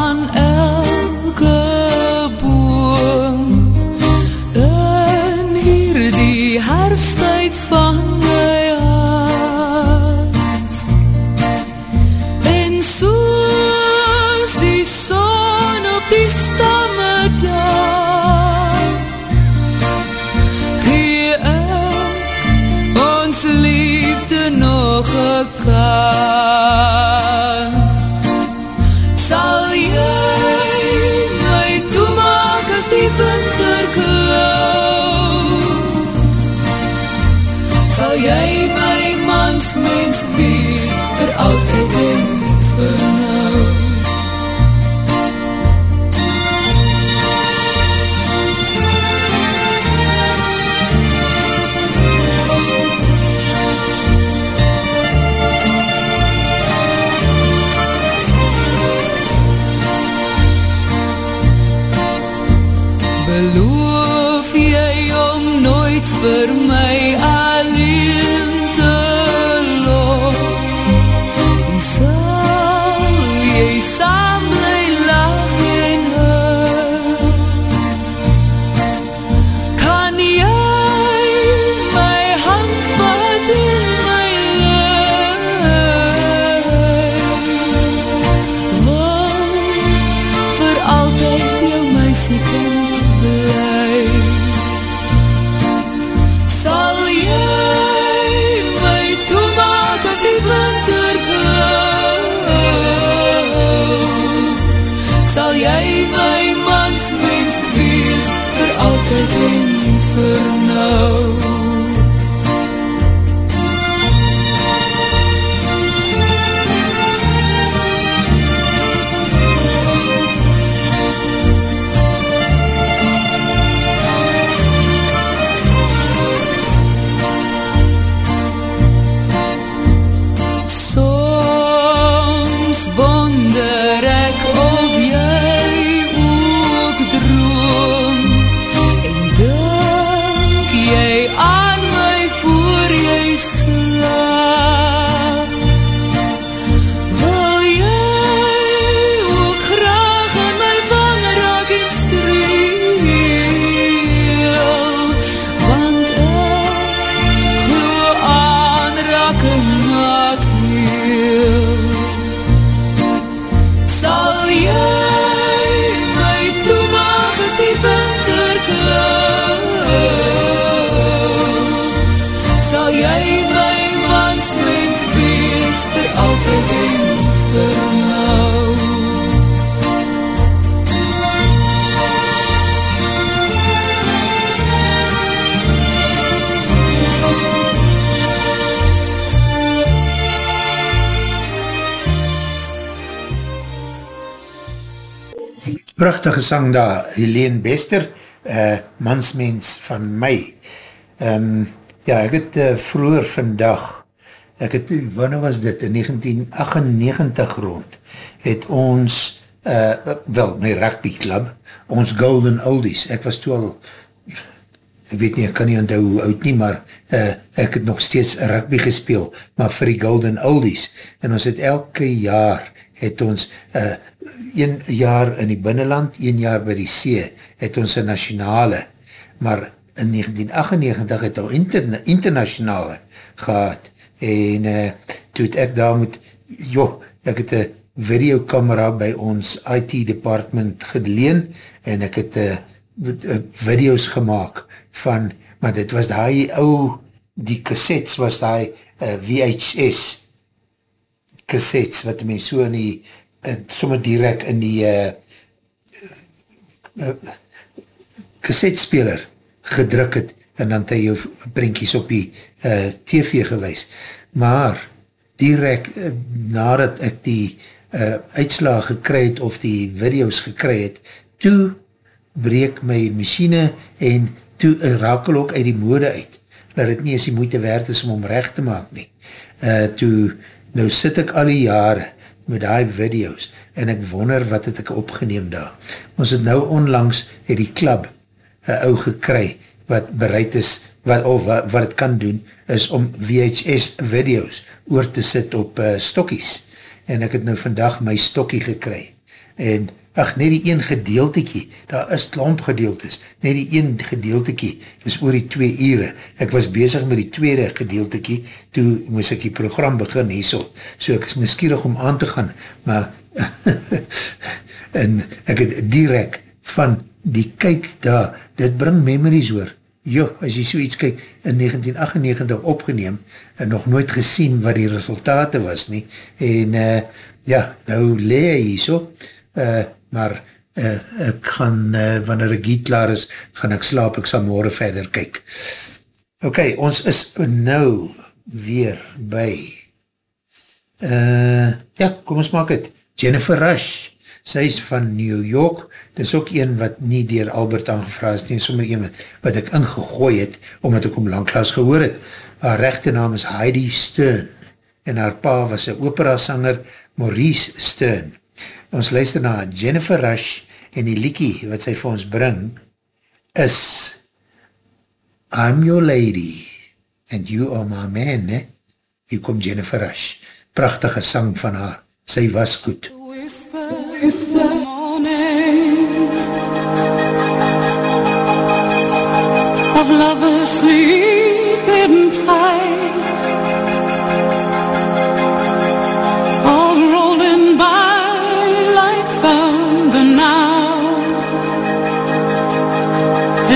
Prachtige sang daar, Helene Bester, uh, mansmens van my. Um, ja, ek het uh, vroeger vandag, ek het, wanneer was dit, in 1998 rond, het ons, uh, wel, my rugby club, ons Golden Oldies, ek was toe al, ek weet nie, ek kan nie onthou hoe oud nie, maar uh, ek het nog steeds rugby gespeel, maar vir die Golden Oldies, en ons het elke jaar, het ons uh, een jaar in die binnenland, een jaar by die see, het ons een nationale, maar in 1998 het ons interne, internationale gehad, en uh, toe het ek daar moet, joh, ek het een videokamera by ons IT department geleen, en ek het uh, video's gemaakt van, maar dit was die ou, die cassettes was die uh, VHS cassettes wat my so in die, sommer direct in die uh, uh, cassettespeler gedruk het en dan het hy jou prentjies op die uh, TV gewys. Maar direct uh, nadat ek die uh, uitslag gekry het of die video's gekry het, toe breek my machine en toe rakel ook uit die mode uit, dat het nie as die moeite werd is om om recht te maak nie. Uh, toe Nou sit ek al die jare met die video's en ek wonder wat het ek opgeneem daar. Ons het nou onlangs het die klub een ou gekry wat bereid is, wat, of wat, wat het kan doen, is om VHS video's oor te sit op uh, stokkies. En ek het nou vandag my stokkie gekry. En ach, net die een gedeeltekie, daar is klomp gedeeltes, net die een gedeeltekie is oor die twee ure. Ek was bezig met die tweede gedeeltekie, toe moes ek die program begin, hier so, so ek is neskierig om aan te gaan, maar en ek het direct van die kyk daar, dit bring memories oor, joh, as jy so iets kyk, in 1998 opgeneem, en nog nooit gesien wat die resultate was nie, en uh, ja, nou lee hy hier so, uh, maar uh, ek gaan, uh, wanneer ek hier klaar is, gaan ek slaap, ek sal morgen verder kyk. Ok, ons is nou weer by, uh, ja, kom ons maak het, Jennifer Rush, sy is van New York, dit is ook een wat nie dier Albert aangevraag is, nie, sommer een wat, wat ek ingegooi het, omdat ek om langklaas gehoor het. Haar rechte naam is Heidi Stern, en haar pa was een opera sanger, Maurice Stern. Ons luister na Jennifer Rush en die liekie wat sy vir ons bring is I'm your lady and you are my man, ne? Hier kom Jennifer Rush. Prachtige sang van haar. Sy was goed. Of lovers sleeping tight All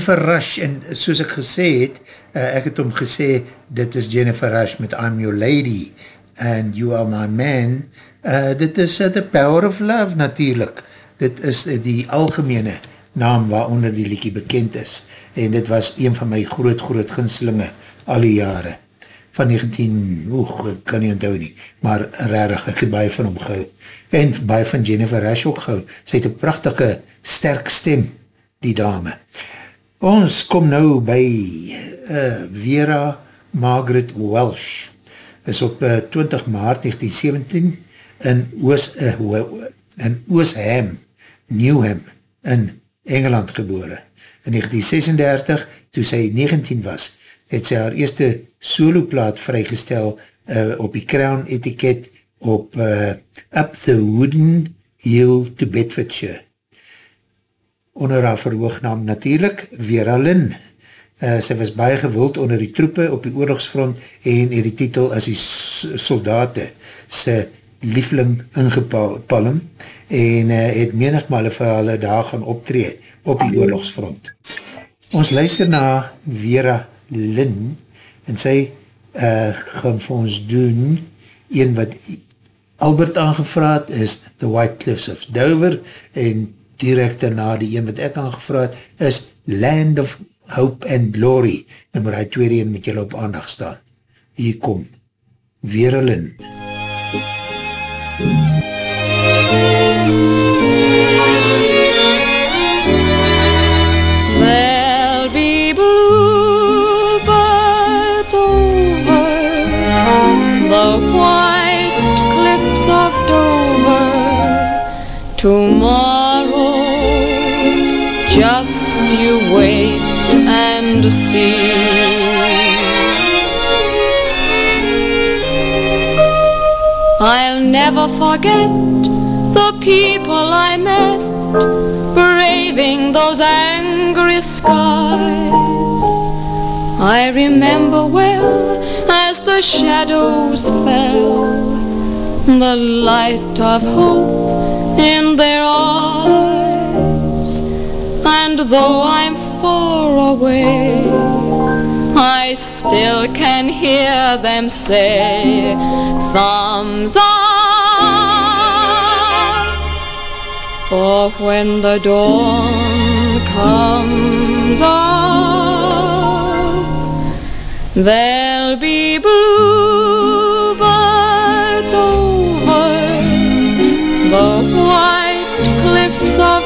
Jennifer Rush, en soos ek gesê het, uh, ek het om gesê, dit is Jennifer Rush met I'm Your Lady, and You Are My Man, uh, dit is uh, The Power of Love natuurlijk, dit is uh, die algemene naam waaronder die liekie bekend is, en dit was een van my groot, groot ginslinge al die jare, van 19, oeh, ek kan nie onthou nie, maar rarig, ek het baie van hom gehou, en baie van Jennifer Rush ook gehou, sy het een prachtige, sterk stem, die dame. Ons kom nou by uh, Vera Margaret Welsh, is op uh, 20 maart 1917 in Oos, uh, in Oosham, Newham, in Engeland gebore. In 1936, toe sy 19 was, het sy haar eerste soloplaat vrygestel uh, op die crown etiket op uh, Up the Wooden Hill to Bedfordshire. Onder haar verhoognaam natuurlijk, Vera Lynn. Uh, sy was baie gewild onder die troepe op die oorlogsfront en het die titel as die soldate sy liefling ingepalm en uh, het menigmale vir hulle daar gaan optree op die oorlogsfront. Ons luister na Vera Lynn en sy uh, gaan vir ons doen, een wat Albert aangevraad is The White Cliffs of Dover, en direct daarna die een wat ek aangevraad is Land of Hope and Glory, en maar hy tweede een met julle op aandag staan. Hier kom, Lynn. There'll be bluebirds over the white cliffs of Dover tomorrow. Just you wait and see. I'll never forget the people I met braving those angry skies. I remember well as the shadows fell, the light of hope in their eyes. And though I'm far away, I still can hear them say, thumbs up. For when the dawn comes up, there'll be bluebirds over the white cliffs of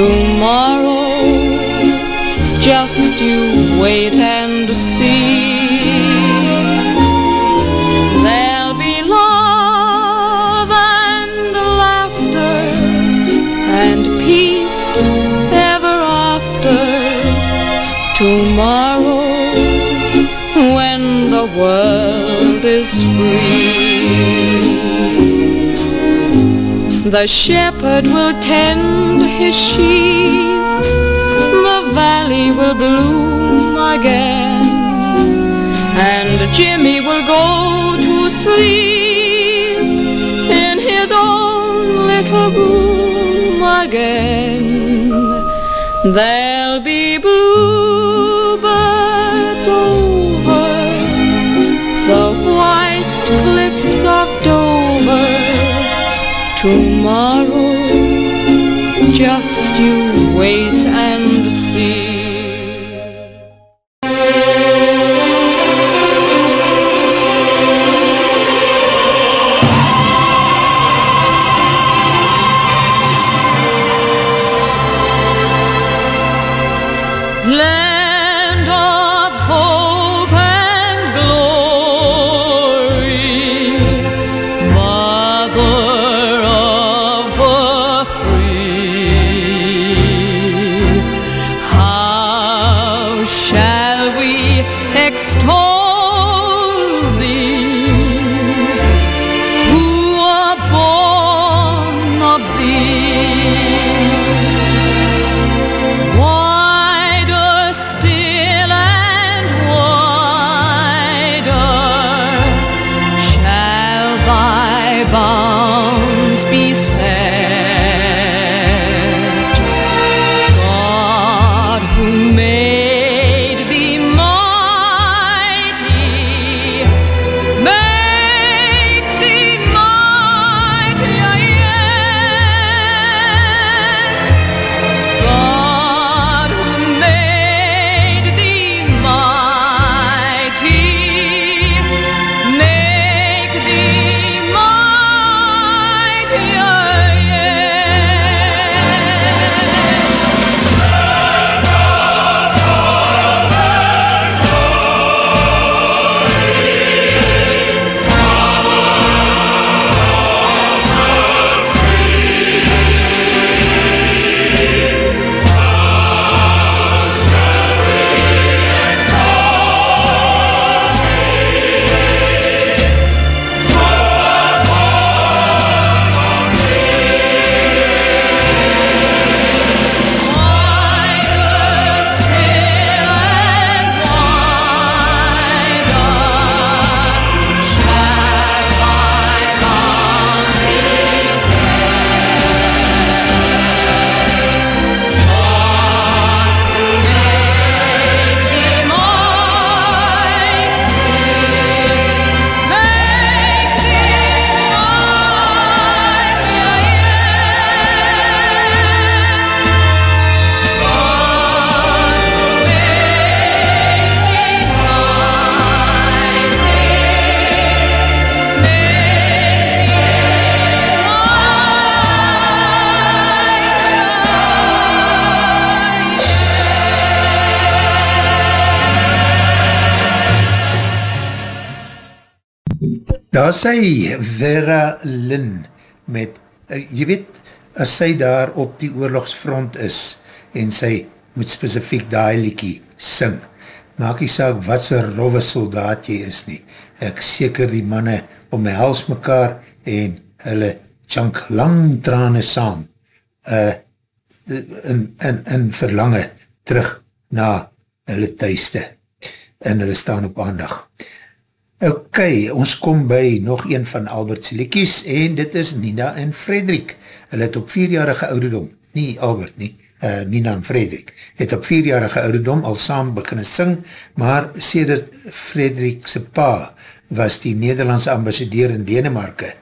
tomorrow. Just you wait and see. There'll be love and laughter and peace ever after tomorrow when the world is free. The shepherd will tend his sheep, the valley will bloom again, and Jimmy will go to sleep in his own little room again. There'll be bluebirds tomorrow. Just you wait and see. Daar sy Vera Lynn met, uh, jy weet, as sy daar op die oorlogsfront is en sy moet specifiek daai liekie sing, maak die saak wat sy rove soldaat jy is nie. Ek seker die manne om my hals mekaar en hulle chunk lang trane saam uh, in, in, in verlange terug na hulle thuiste en hulle staan op aandag. Ok, ons kom by nog een van Albert's liekies en dit is Nina en Frederik. Hulle het op vierjarige ouderdom, nie Albert nie, uh, Nina en Frederik, het op vierjarige ouderdom al saam beginne sing, maar sedert Frederikse pa was die Nederlandse ambassadeur in Denemarke,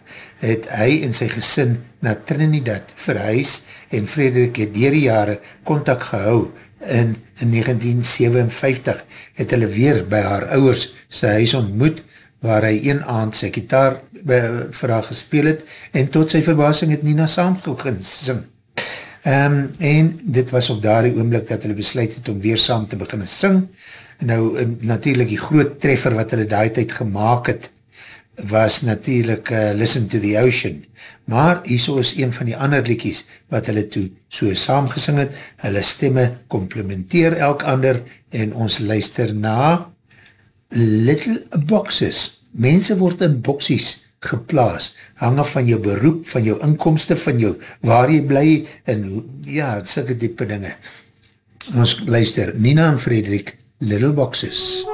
het hy en sy gesin na Trinidad verhuis en Frederik het dier die jare contact gehou in, in 1957 het hulle weer by haar ouwers sy huis ontmoet waar hy een aand sy gitaar vir haar gespeel het en tot sy verbasing het Nina saamgegin sing. Um, en dit was op daar die oomblik dat hulle besluit het om weer saam te begin sing. Nou natuurlijk die groot treffer wat hulle daai tijd gemaakt het was natuurlijk uh, Listen to the Ocean. Maar hier is een van die ander liekies wat hulle toe so saamgesing het. Hulle stemme complementeer elk ander en ons luister na Little Boxes. Mense word in boksies geplaas, hang af van jou beroep, van jou inkomste, van jou waar jy bly en ja, sulke diepe dinge. Ons luister Nina en Frederik, Little Boxes.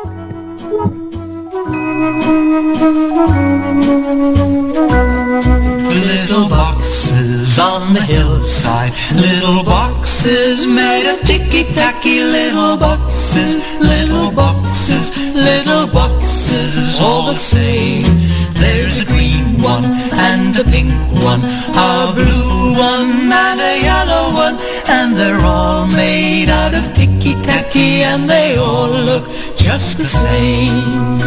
Little boxes on the hillside, little boxes made of ticky-tacky, little boxes, little boxes, little boxes all the same. There's a green one and a pink one, a blue one and a yellow one, and they're all made out of ticky-tacky and they all look just the same.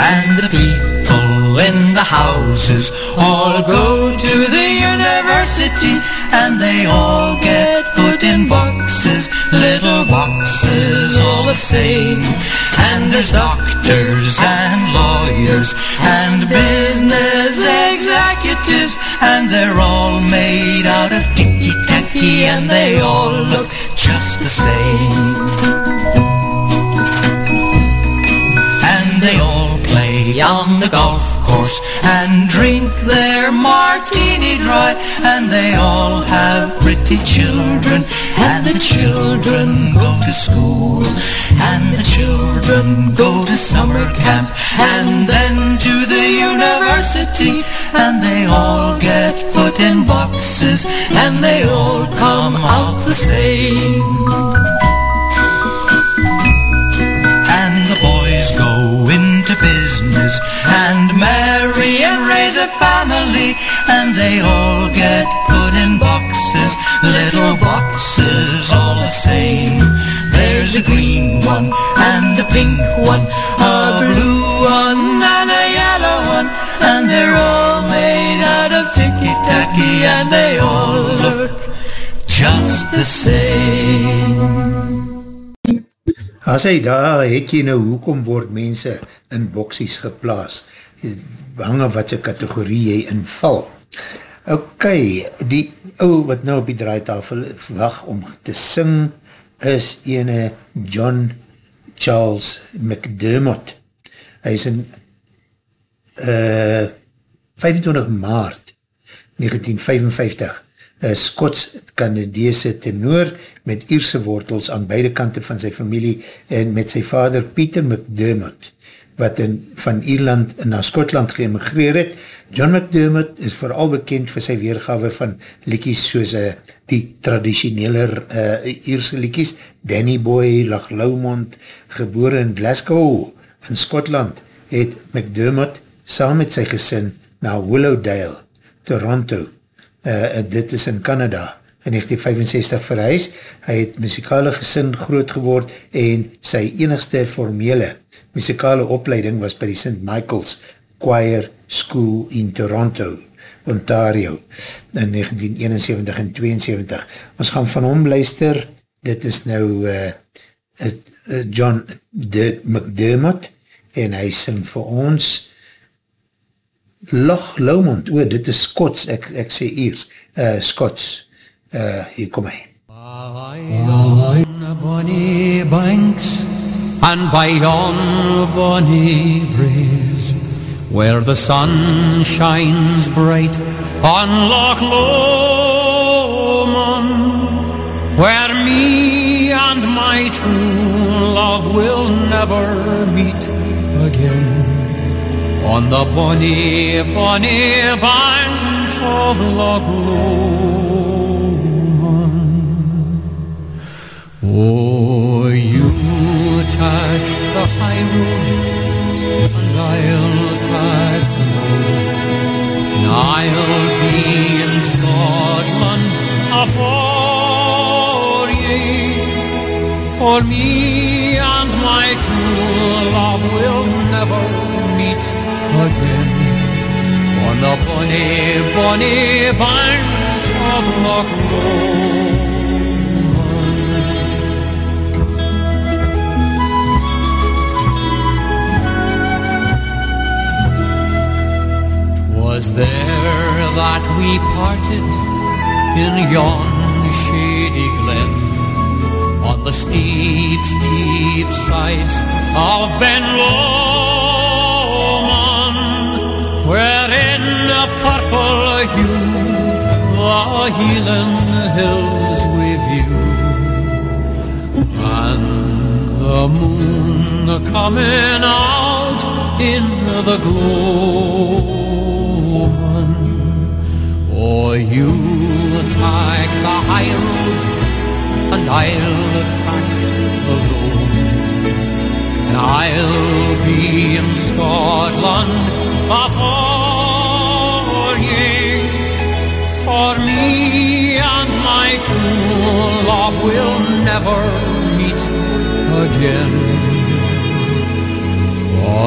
And the people in the houses all go to the university and they all get put in boxes, little boxes all the same. And there's doctors and lawyers and business executives and they're all made out of ticky-tacky and they all look just the same. And they all play on the golf and drink their martini dry. And they all have pretty children. And the children go to school. And the children go to summer camp. And then to the university. And they all get put in boxes. And they all come out the same a family and they all get put in boxes, little boxes all the same. There's a green one and a pink one, a blue one and a yellow one and they're all made out of ticky-tacky and they all look just the same. As hy daar het jy nou, hoekom word mense in boksies geplaas? Hang af wat sy kategorie jy inval. Ok, die ou wat nou op die draaitafel wacht om te sing, is ene John Charles McDermott. Hy is in uh, 25 maart 1955 een Skots-Canadese tenor met Ierse wortels aan beide kante van sy familie en met sy vader Peter McDermott, wat in, van Ierland na Skotland geëmigreer het. John McDermott is vooral bekend vir sy weergawe van liekies soos uh, die traditionele uh, Ierse liekies, Danny Boy, Lach Laumond, geboren in Glasgow in Skotland, het McDermott saam met sy gesin na Willowdale, Toronto, uh, dit is in Canada, in 1965 verhuis. Hy het muzikale gesin groot geword en sy enigste formele muzikale opleiding was by die St. Michael's Choir School in Toronto, Ontario, in 1971 en 72. Ons gaan van hom luister, dit is nou uh, John de McDermott en hy sing vir ons Loch Lomond, o dit is Scots, ek, ek sê eers, uh, Scots, uh, hier kom hy. On the bonny banks and by yon bonny breeze where the sun shines bright on Loch Lomond where me and my true love will never meet again on the bonny, bonny banks of Loch Lomond. Oh, you take the high road, and I'll take the low. And I'll be in Scotland for ye. For me and my true love will never meet again on the bonny, bonny banks of Loch Lomond. Was there that we parted in yon shady glen on the steep, steep sides of Ben Lomond, where in a purple hue the Heelan hills we view, and the moon coming out in the gloaming. Oh, you take the high road and I'll the low. And I'll be in Scotland for ye. For me and my true love will never meet again.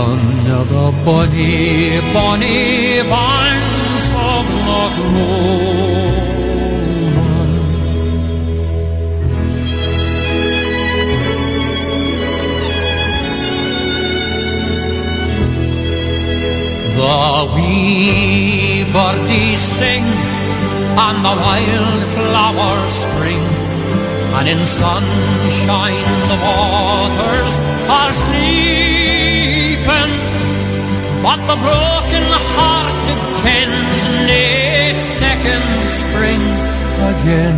On the bonny, bonny banks The sing and the wildflowers spring and in sunshine the waters are sleeping. But the broken hearted nae second spring again.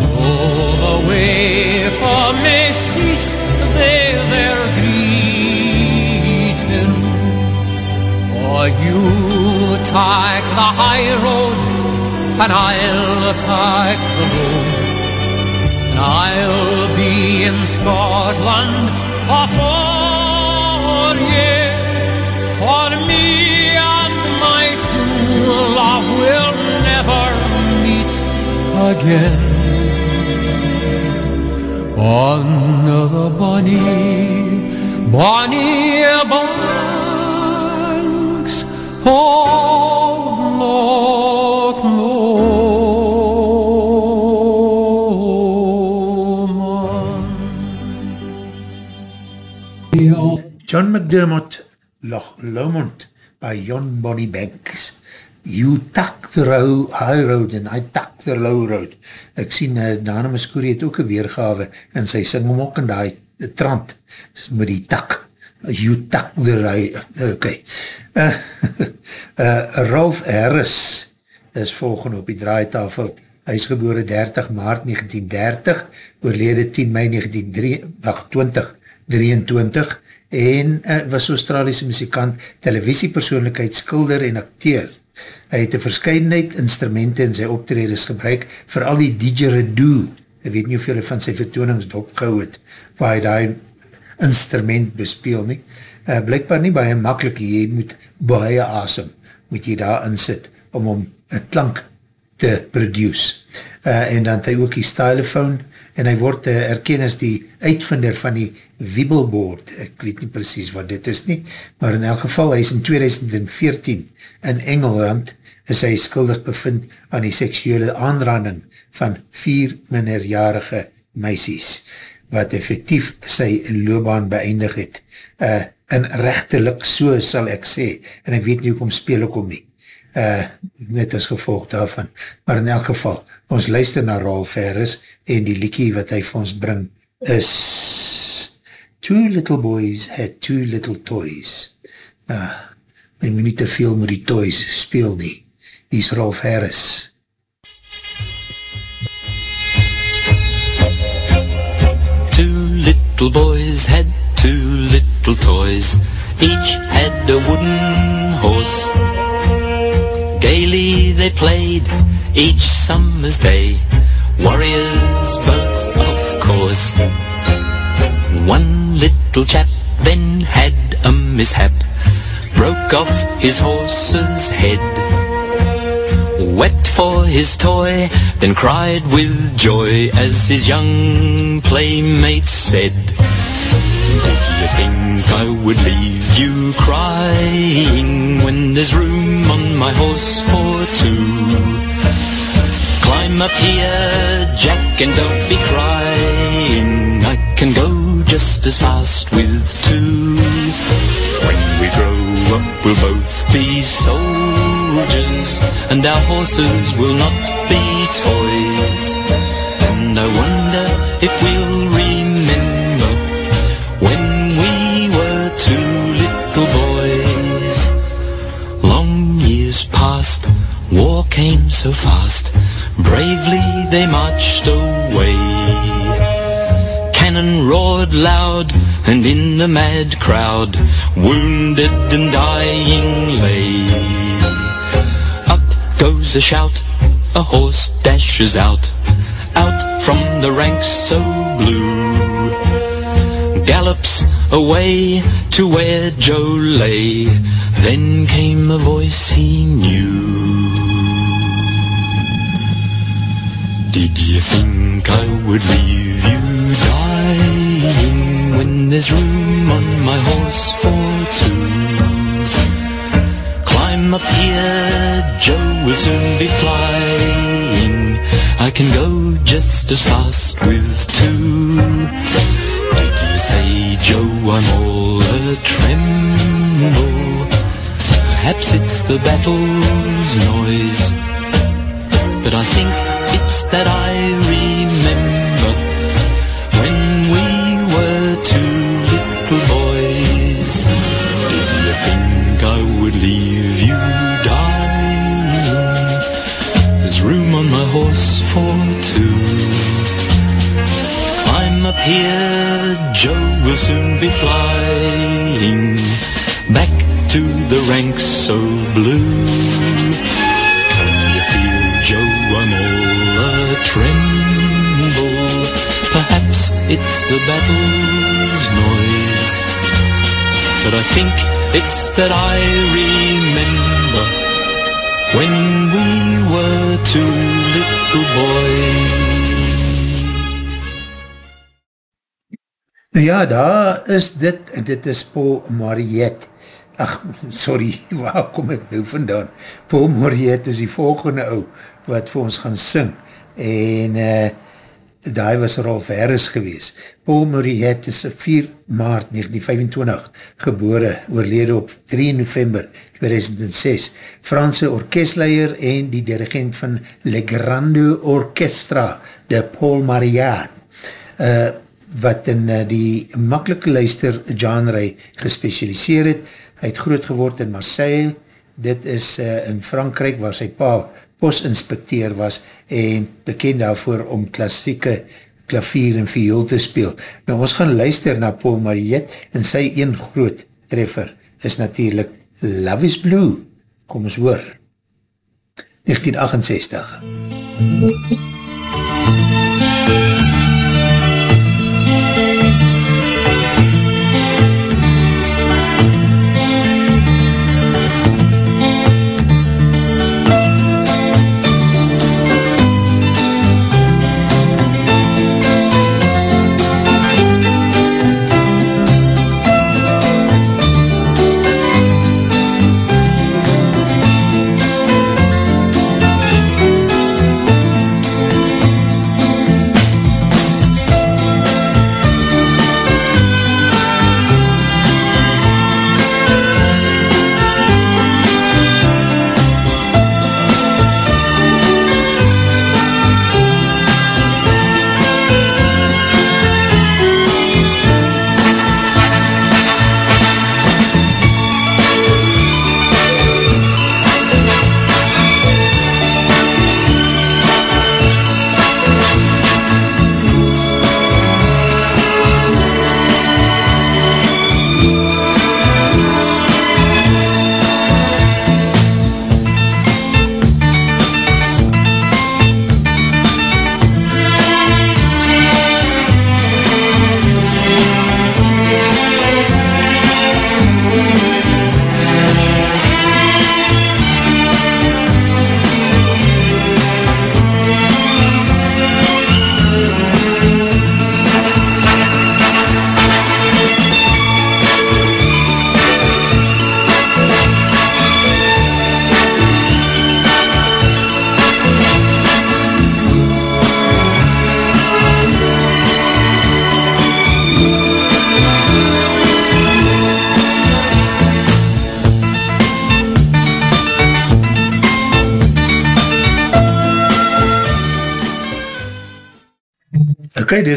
Though the way for me cease they their greeting. Or you take the high road? And I'll take the low and I'll be in Scotland for ye for me love will never meet again on the bonny bonny banks of Loch Lomond. John McDermott, Loch Lomond, by John Bonnie Banks. You tuck the row, high road and I tuck the low road. Ek sien, uh, Dana Muscuri het ook een weergave en sy sing hom ook in die trant met die tak. You tuck the row, ok. Uh, uh, Ralph Harris is volgende op die draaitafel. Hy is gebore 30 maart 1930, oorlede 10 mei 1923, 23 en uh, was Australiese muzikant, televisiepersoonlijkheid, skilder en acteur. Hy het een verscheidenheid instrumenten in sy optreders gebruik, vooral die didgeridoo, ek weet nie of jylle van sy vertoonings dopgehou het, waar hy die instrument bespeel nie. Uh, blijkbaar nie baie makkelijk, jy moet baie asem, moet jy daar insit, om om een klank te produce. Uh, en dan het hy ook die stylophone, en hy word uh, erken as die uitvinder van die Wiebelboard, ek weet nie precies wat dit is nie, maar in elk geval, hy is in 2014 in Engeland, is hy skuldig bevind aan die seksuele aanranding van vier minderjarige meisies, wat effectief sy loopbaan beëindig het. Uh, en rechtelik so sal ek sê, en ek weet nie hoekom speel ek om nie, uh, net as gevolg daarvan, maar in elk geval, ons luister na Rolf Harris, en die liekie wat hy vir ons bring, is Two little boys had two little toys. Uh, my moet nie te veel met die toys speel nie. Die is Rolf Harris. Two little boys had two little toys. Each had a wooden horse. They played each summer's day. Warriors both, of course. One little chap then had a mishap. Broke off his horse's head. Wept for his toy, then cried with joy as his young playmate said, Did you think I would leave you crying when there's room on my horse for two? Climb up here, Jack, and don't be crying. I can go just as fast with two. When we grow up, we'll both be soldiers, and our horses will not be toys. And I wonder if we'll passed, war came so fast, bravely they marched away. Cannon roared loud, and in the mad crowd, wounded and dying lay. Up goes a shout, a horse dashes out, out from the ranks so blue. Gallops away to where Joe lay, then came a voice he knew. Did you think I would leave you dying when there's room on my horse for two? Climb up here, Joe will soon be flying. I can go just as fast with two. Say, Joe, I'm all a tremble? Perhaps it's the battle's noise, but I think it's that I remember when we were two little boys. Did you think I would leave you dying? There's room on my horse for two. I'm up here, soon be flying back to the ranks so blue. Can you feel, Joe, I'm all a tremble? Perhaps it's the battle's noise, but I think it's that I remember when we were two little boys. Nou ja, daar is dit, en dit is Paul Mariette. Ach, sorry, waar kom ek nou vandaan? Paul Mariette is die volgende ou, wat vir ons gaan sing, en uh, daai was Rolf Harris gewees. Paul Mariette is 4 maart 1925 gebore, oorlede op 3 november 2006, Franse orkestleier en die dirigent van Le Grande Orchestra, de Paul Mariette. Uh, wat in uh, die makkelike luister genre gespecialiseer het. Hy het groot geword in Marseille, dit is uh, in Frankrijk waar sy pa postinspecteer was en bekend daarvoor om klassieke klavier en viool te speel. Nou ons gaan luister na Paul Mariette en sy een groot treffer is natuurlijk Love is Blue. Kom ons hoor. 1968 Ok,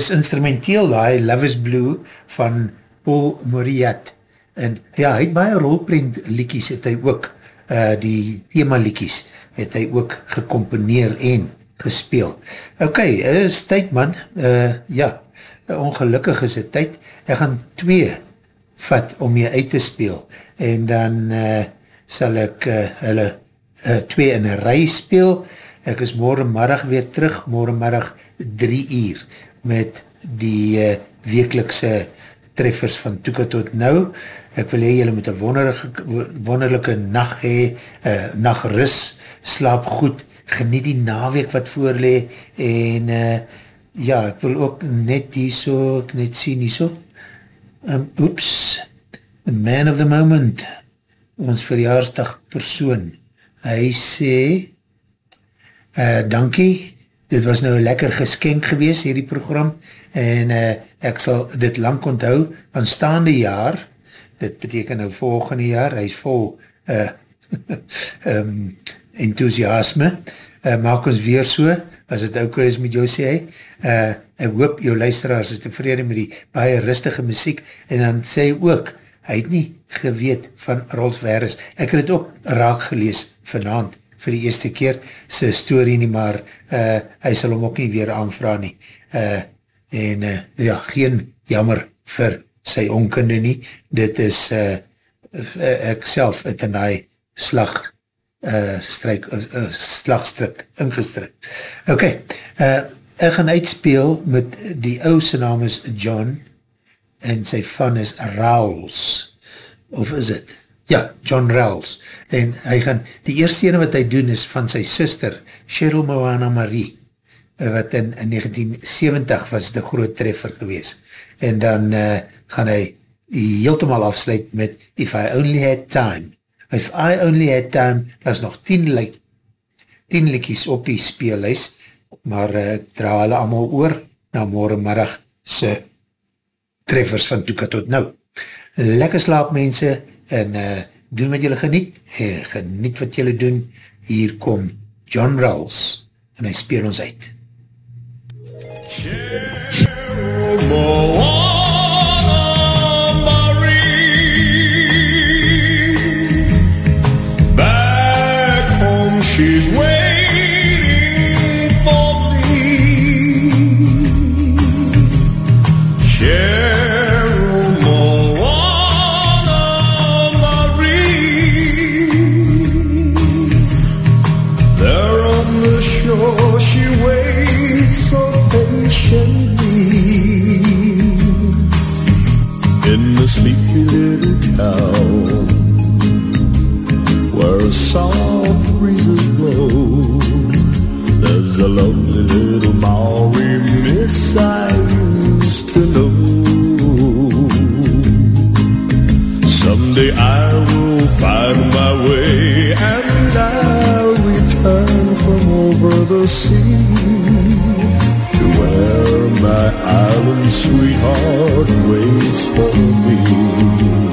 dis instrumenteel die Love is Blue van Paul Moriat. En ja, hy het baie rolprint liekies het hy ook, uh, die thema liekies het hy ook gecomponeer en gespeel. Ok, is tyd man, uh, ja, ongelukkig is het tyd, ek gaan twee vat om jy uit te speel. En dan uh, sal ek uh, hulle uh, twee in een rij speel, ek is morgenmiddag weer terug, morgenmiddag drie uur met die uh, wekelikse treffers van Toeka tot Nou. Ek wil hee, jylle moet een wonderlijke, wonderlijke nacht hee, uh, nachtrus, slaap goed, geniet die naweek wat voorlee, en uh, ja, ek wil ook net die so, ek net sien die so, um, oeps, the man of the moment, ons verjaarsdag persoon, hy sê, uh, dankie, dit was nou een lekker geskenk gewees, hierdie program, en uh, ek sal dit lang onthou, aanstaande jaar, dit beteken nou volgende jaar, hy is vol uh, um, enthousiasme, uh, maak ons weer so, as het ook is met jou sê, uh, ek hoop jou luisteraars is tevrede met die baie rustige muziek, en dan sê ook, hy het nie geweet van Rolf Veres, ek het ook raak gelees vanavond, vir die eerste keer, sy story nie, maar uh, hy sal hom ook nie weer aanvra nie, uh, en uh, ja, geen jammer vir sy onkunde nie, dit is uh, ek self het in die slag uh, strijk, uh, slagstrik ingestrik. Ok, uh, ek gaan uitspeel met die ouse naam is John en sy van is Rawls, of is het? Ja, John Rawls. En hy gaan, die eerste ene wat hy doen is van sy sister, Cheryl Moana Marie, wat in, in 1970 was de groot treffer gewees. En dan uh, gaan hy heeltemaal afsluit met If I Only Had Time. If I Only Had Time, dat is nog 10 lik, 10 likies op die speelhuis, maar uh, ek dra hulle allemaal oor na morgenmiddag sy treffers van Toeka tot nou. Lekker slaap mense en uh, doen wat julle geniet, en geniet wat julle doen. Hier kom John Rawls en hy speel ons uit. Back home she's waiting a lovely little Maori miss I used to know. Someday I will find my way and I'll return from over the sea to where my island sweetheart waits for me.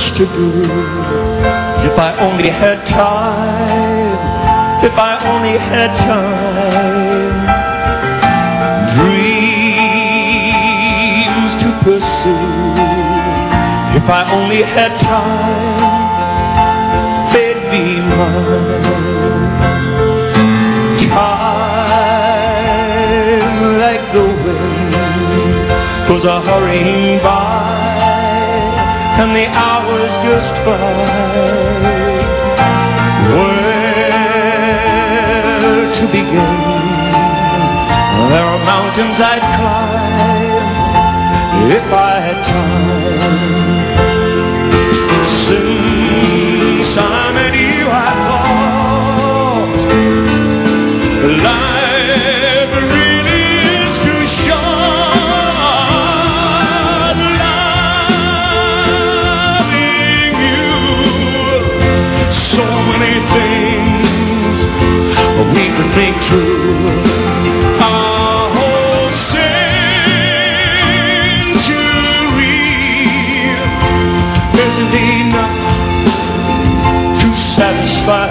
Much to do. If I only had time, if I only had time. Dreams to pursue. If I only had time, they'd be mine. Time like the wind goes a hurrying by, and the hours just fly. Where to begin? There are mountains I'd climb if I had time. Since we could make true. Our whole century enough to satisfy.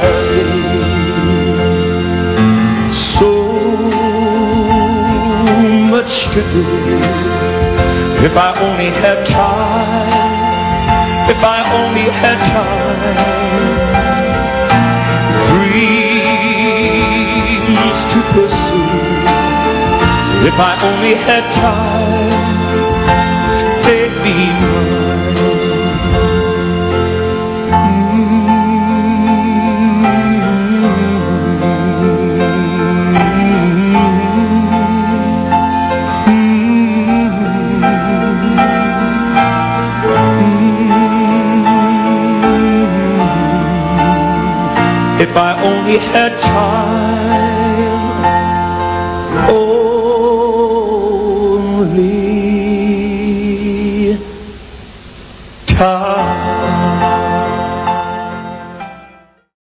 So much to do. If I only had time, if I only had time, dreams to pursue. If I only had time, they'd be mine. If I only had time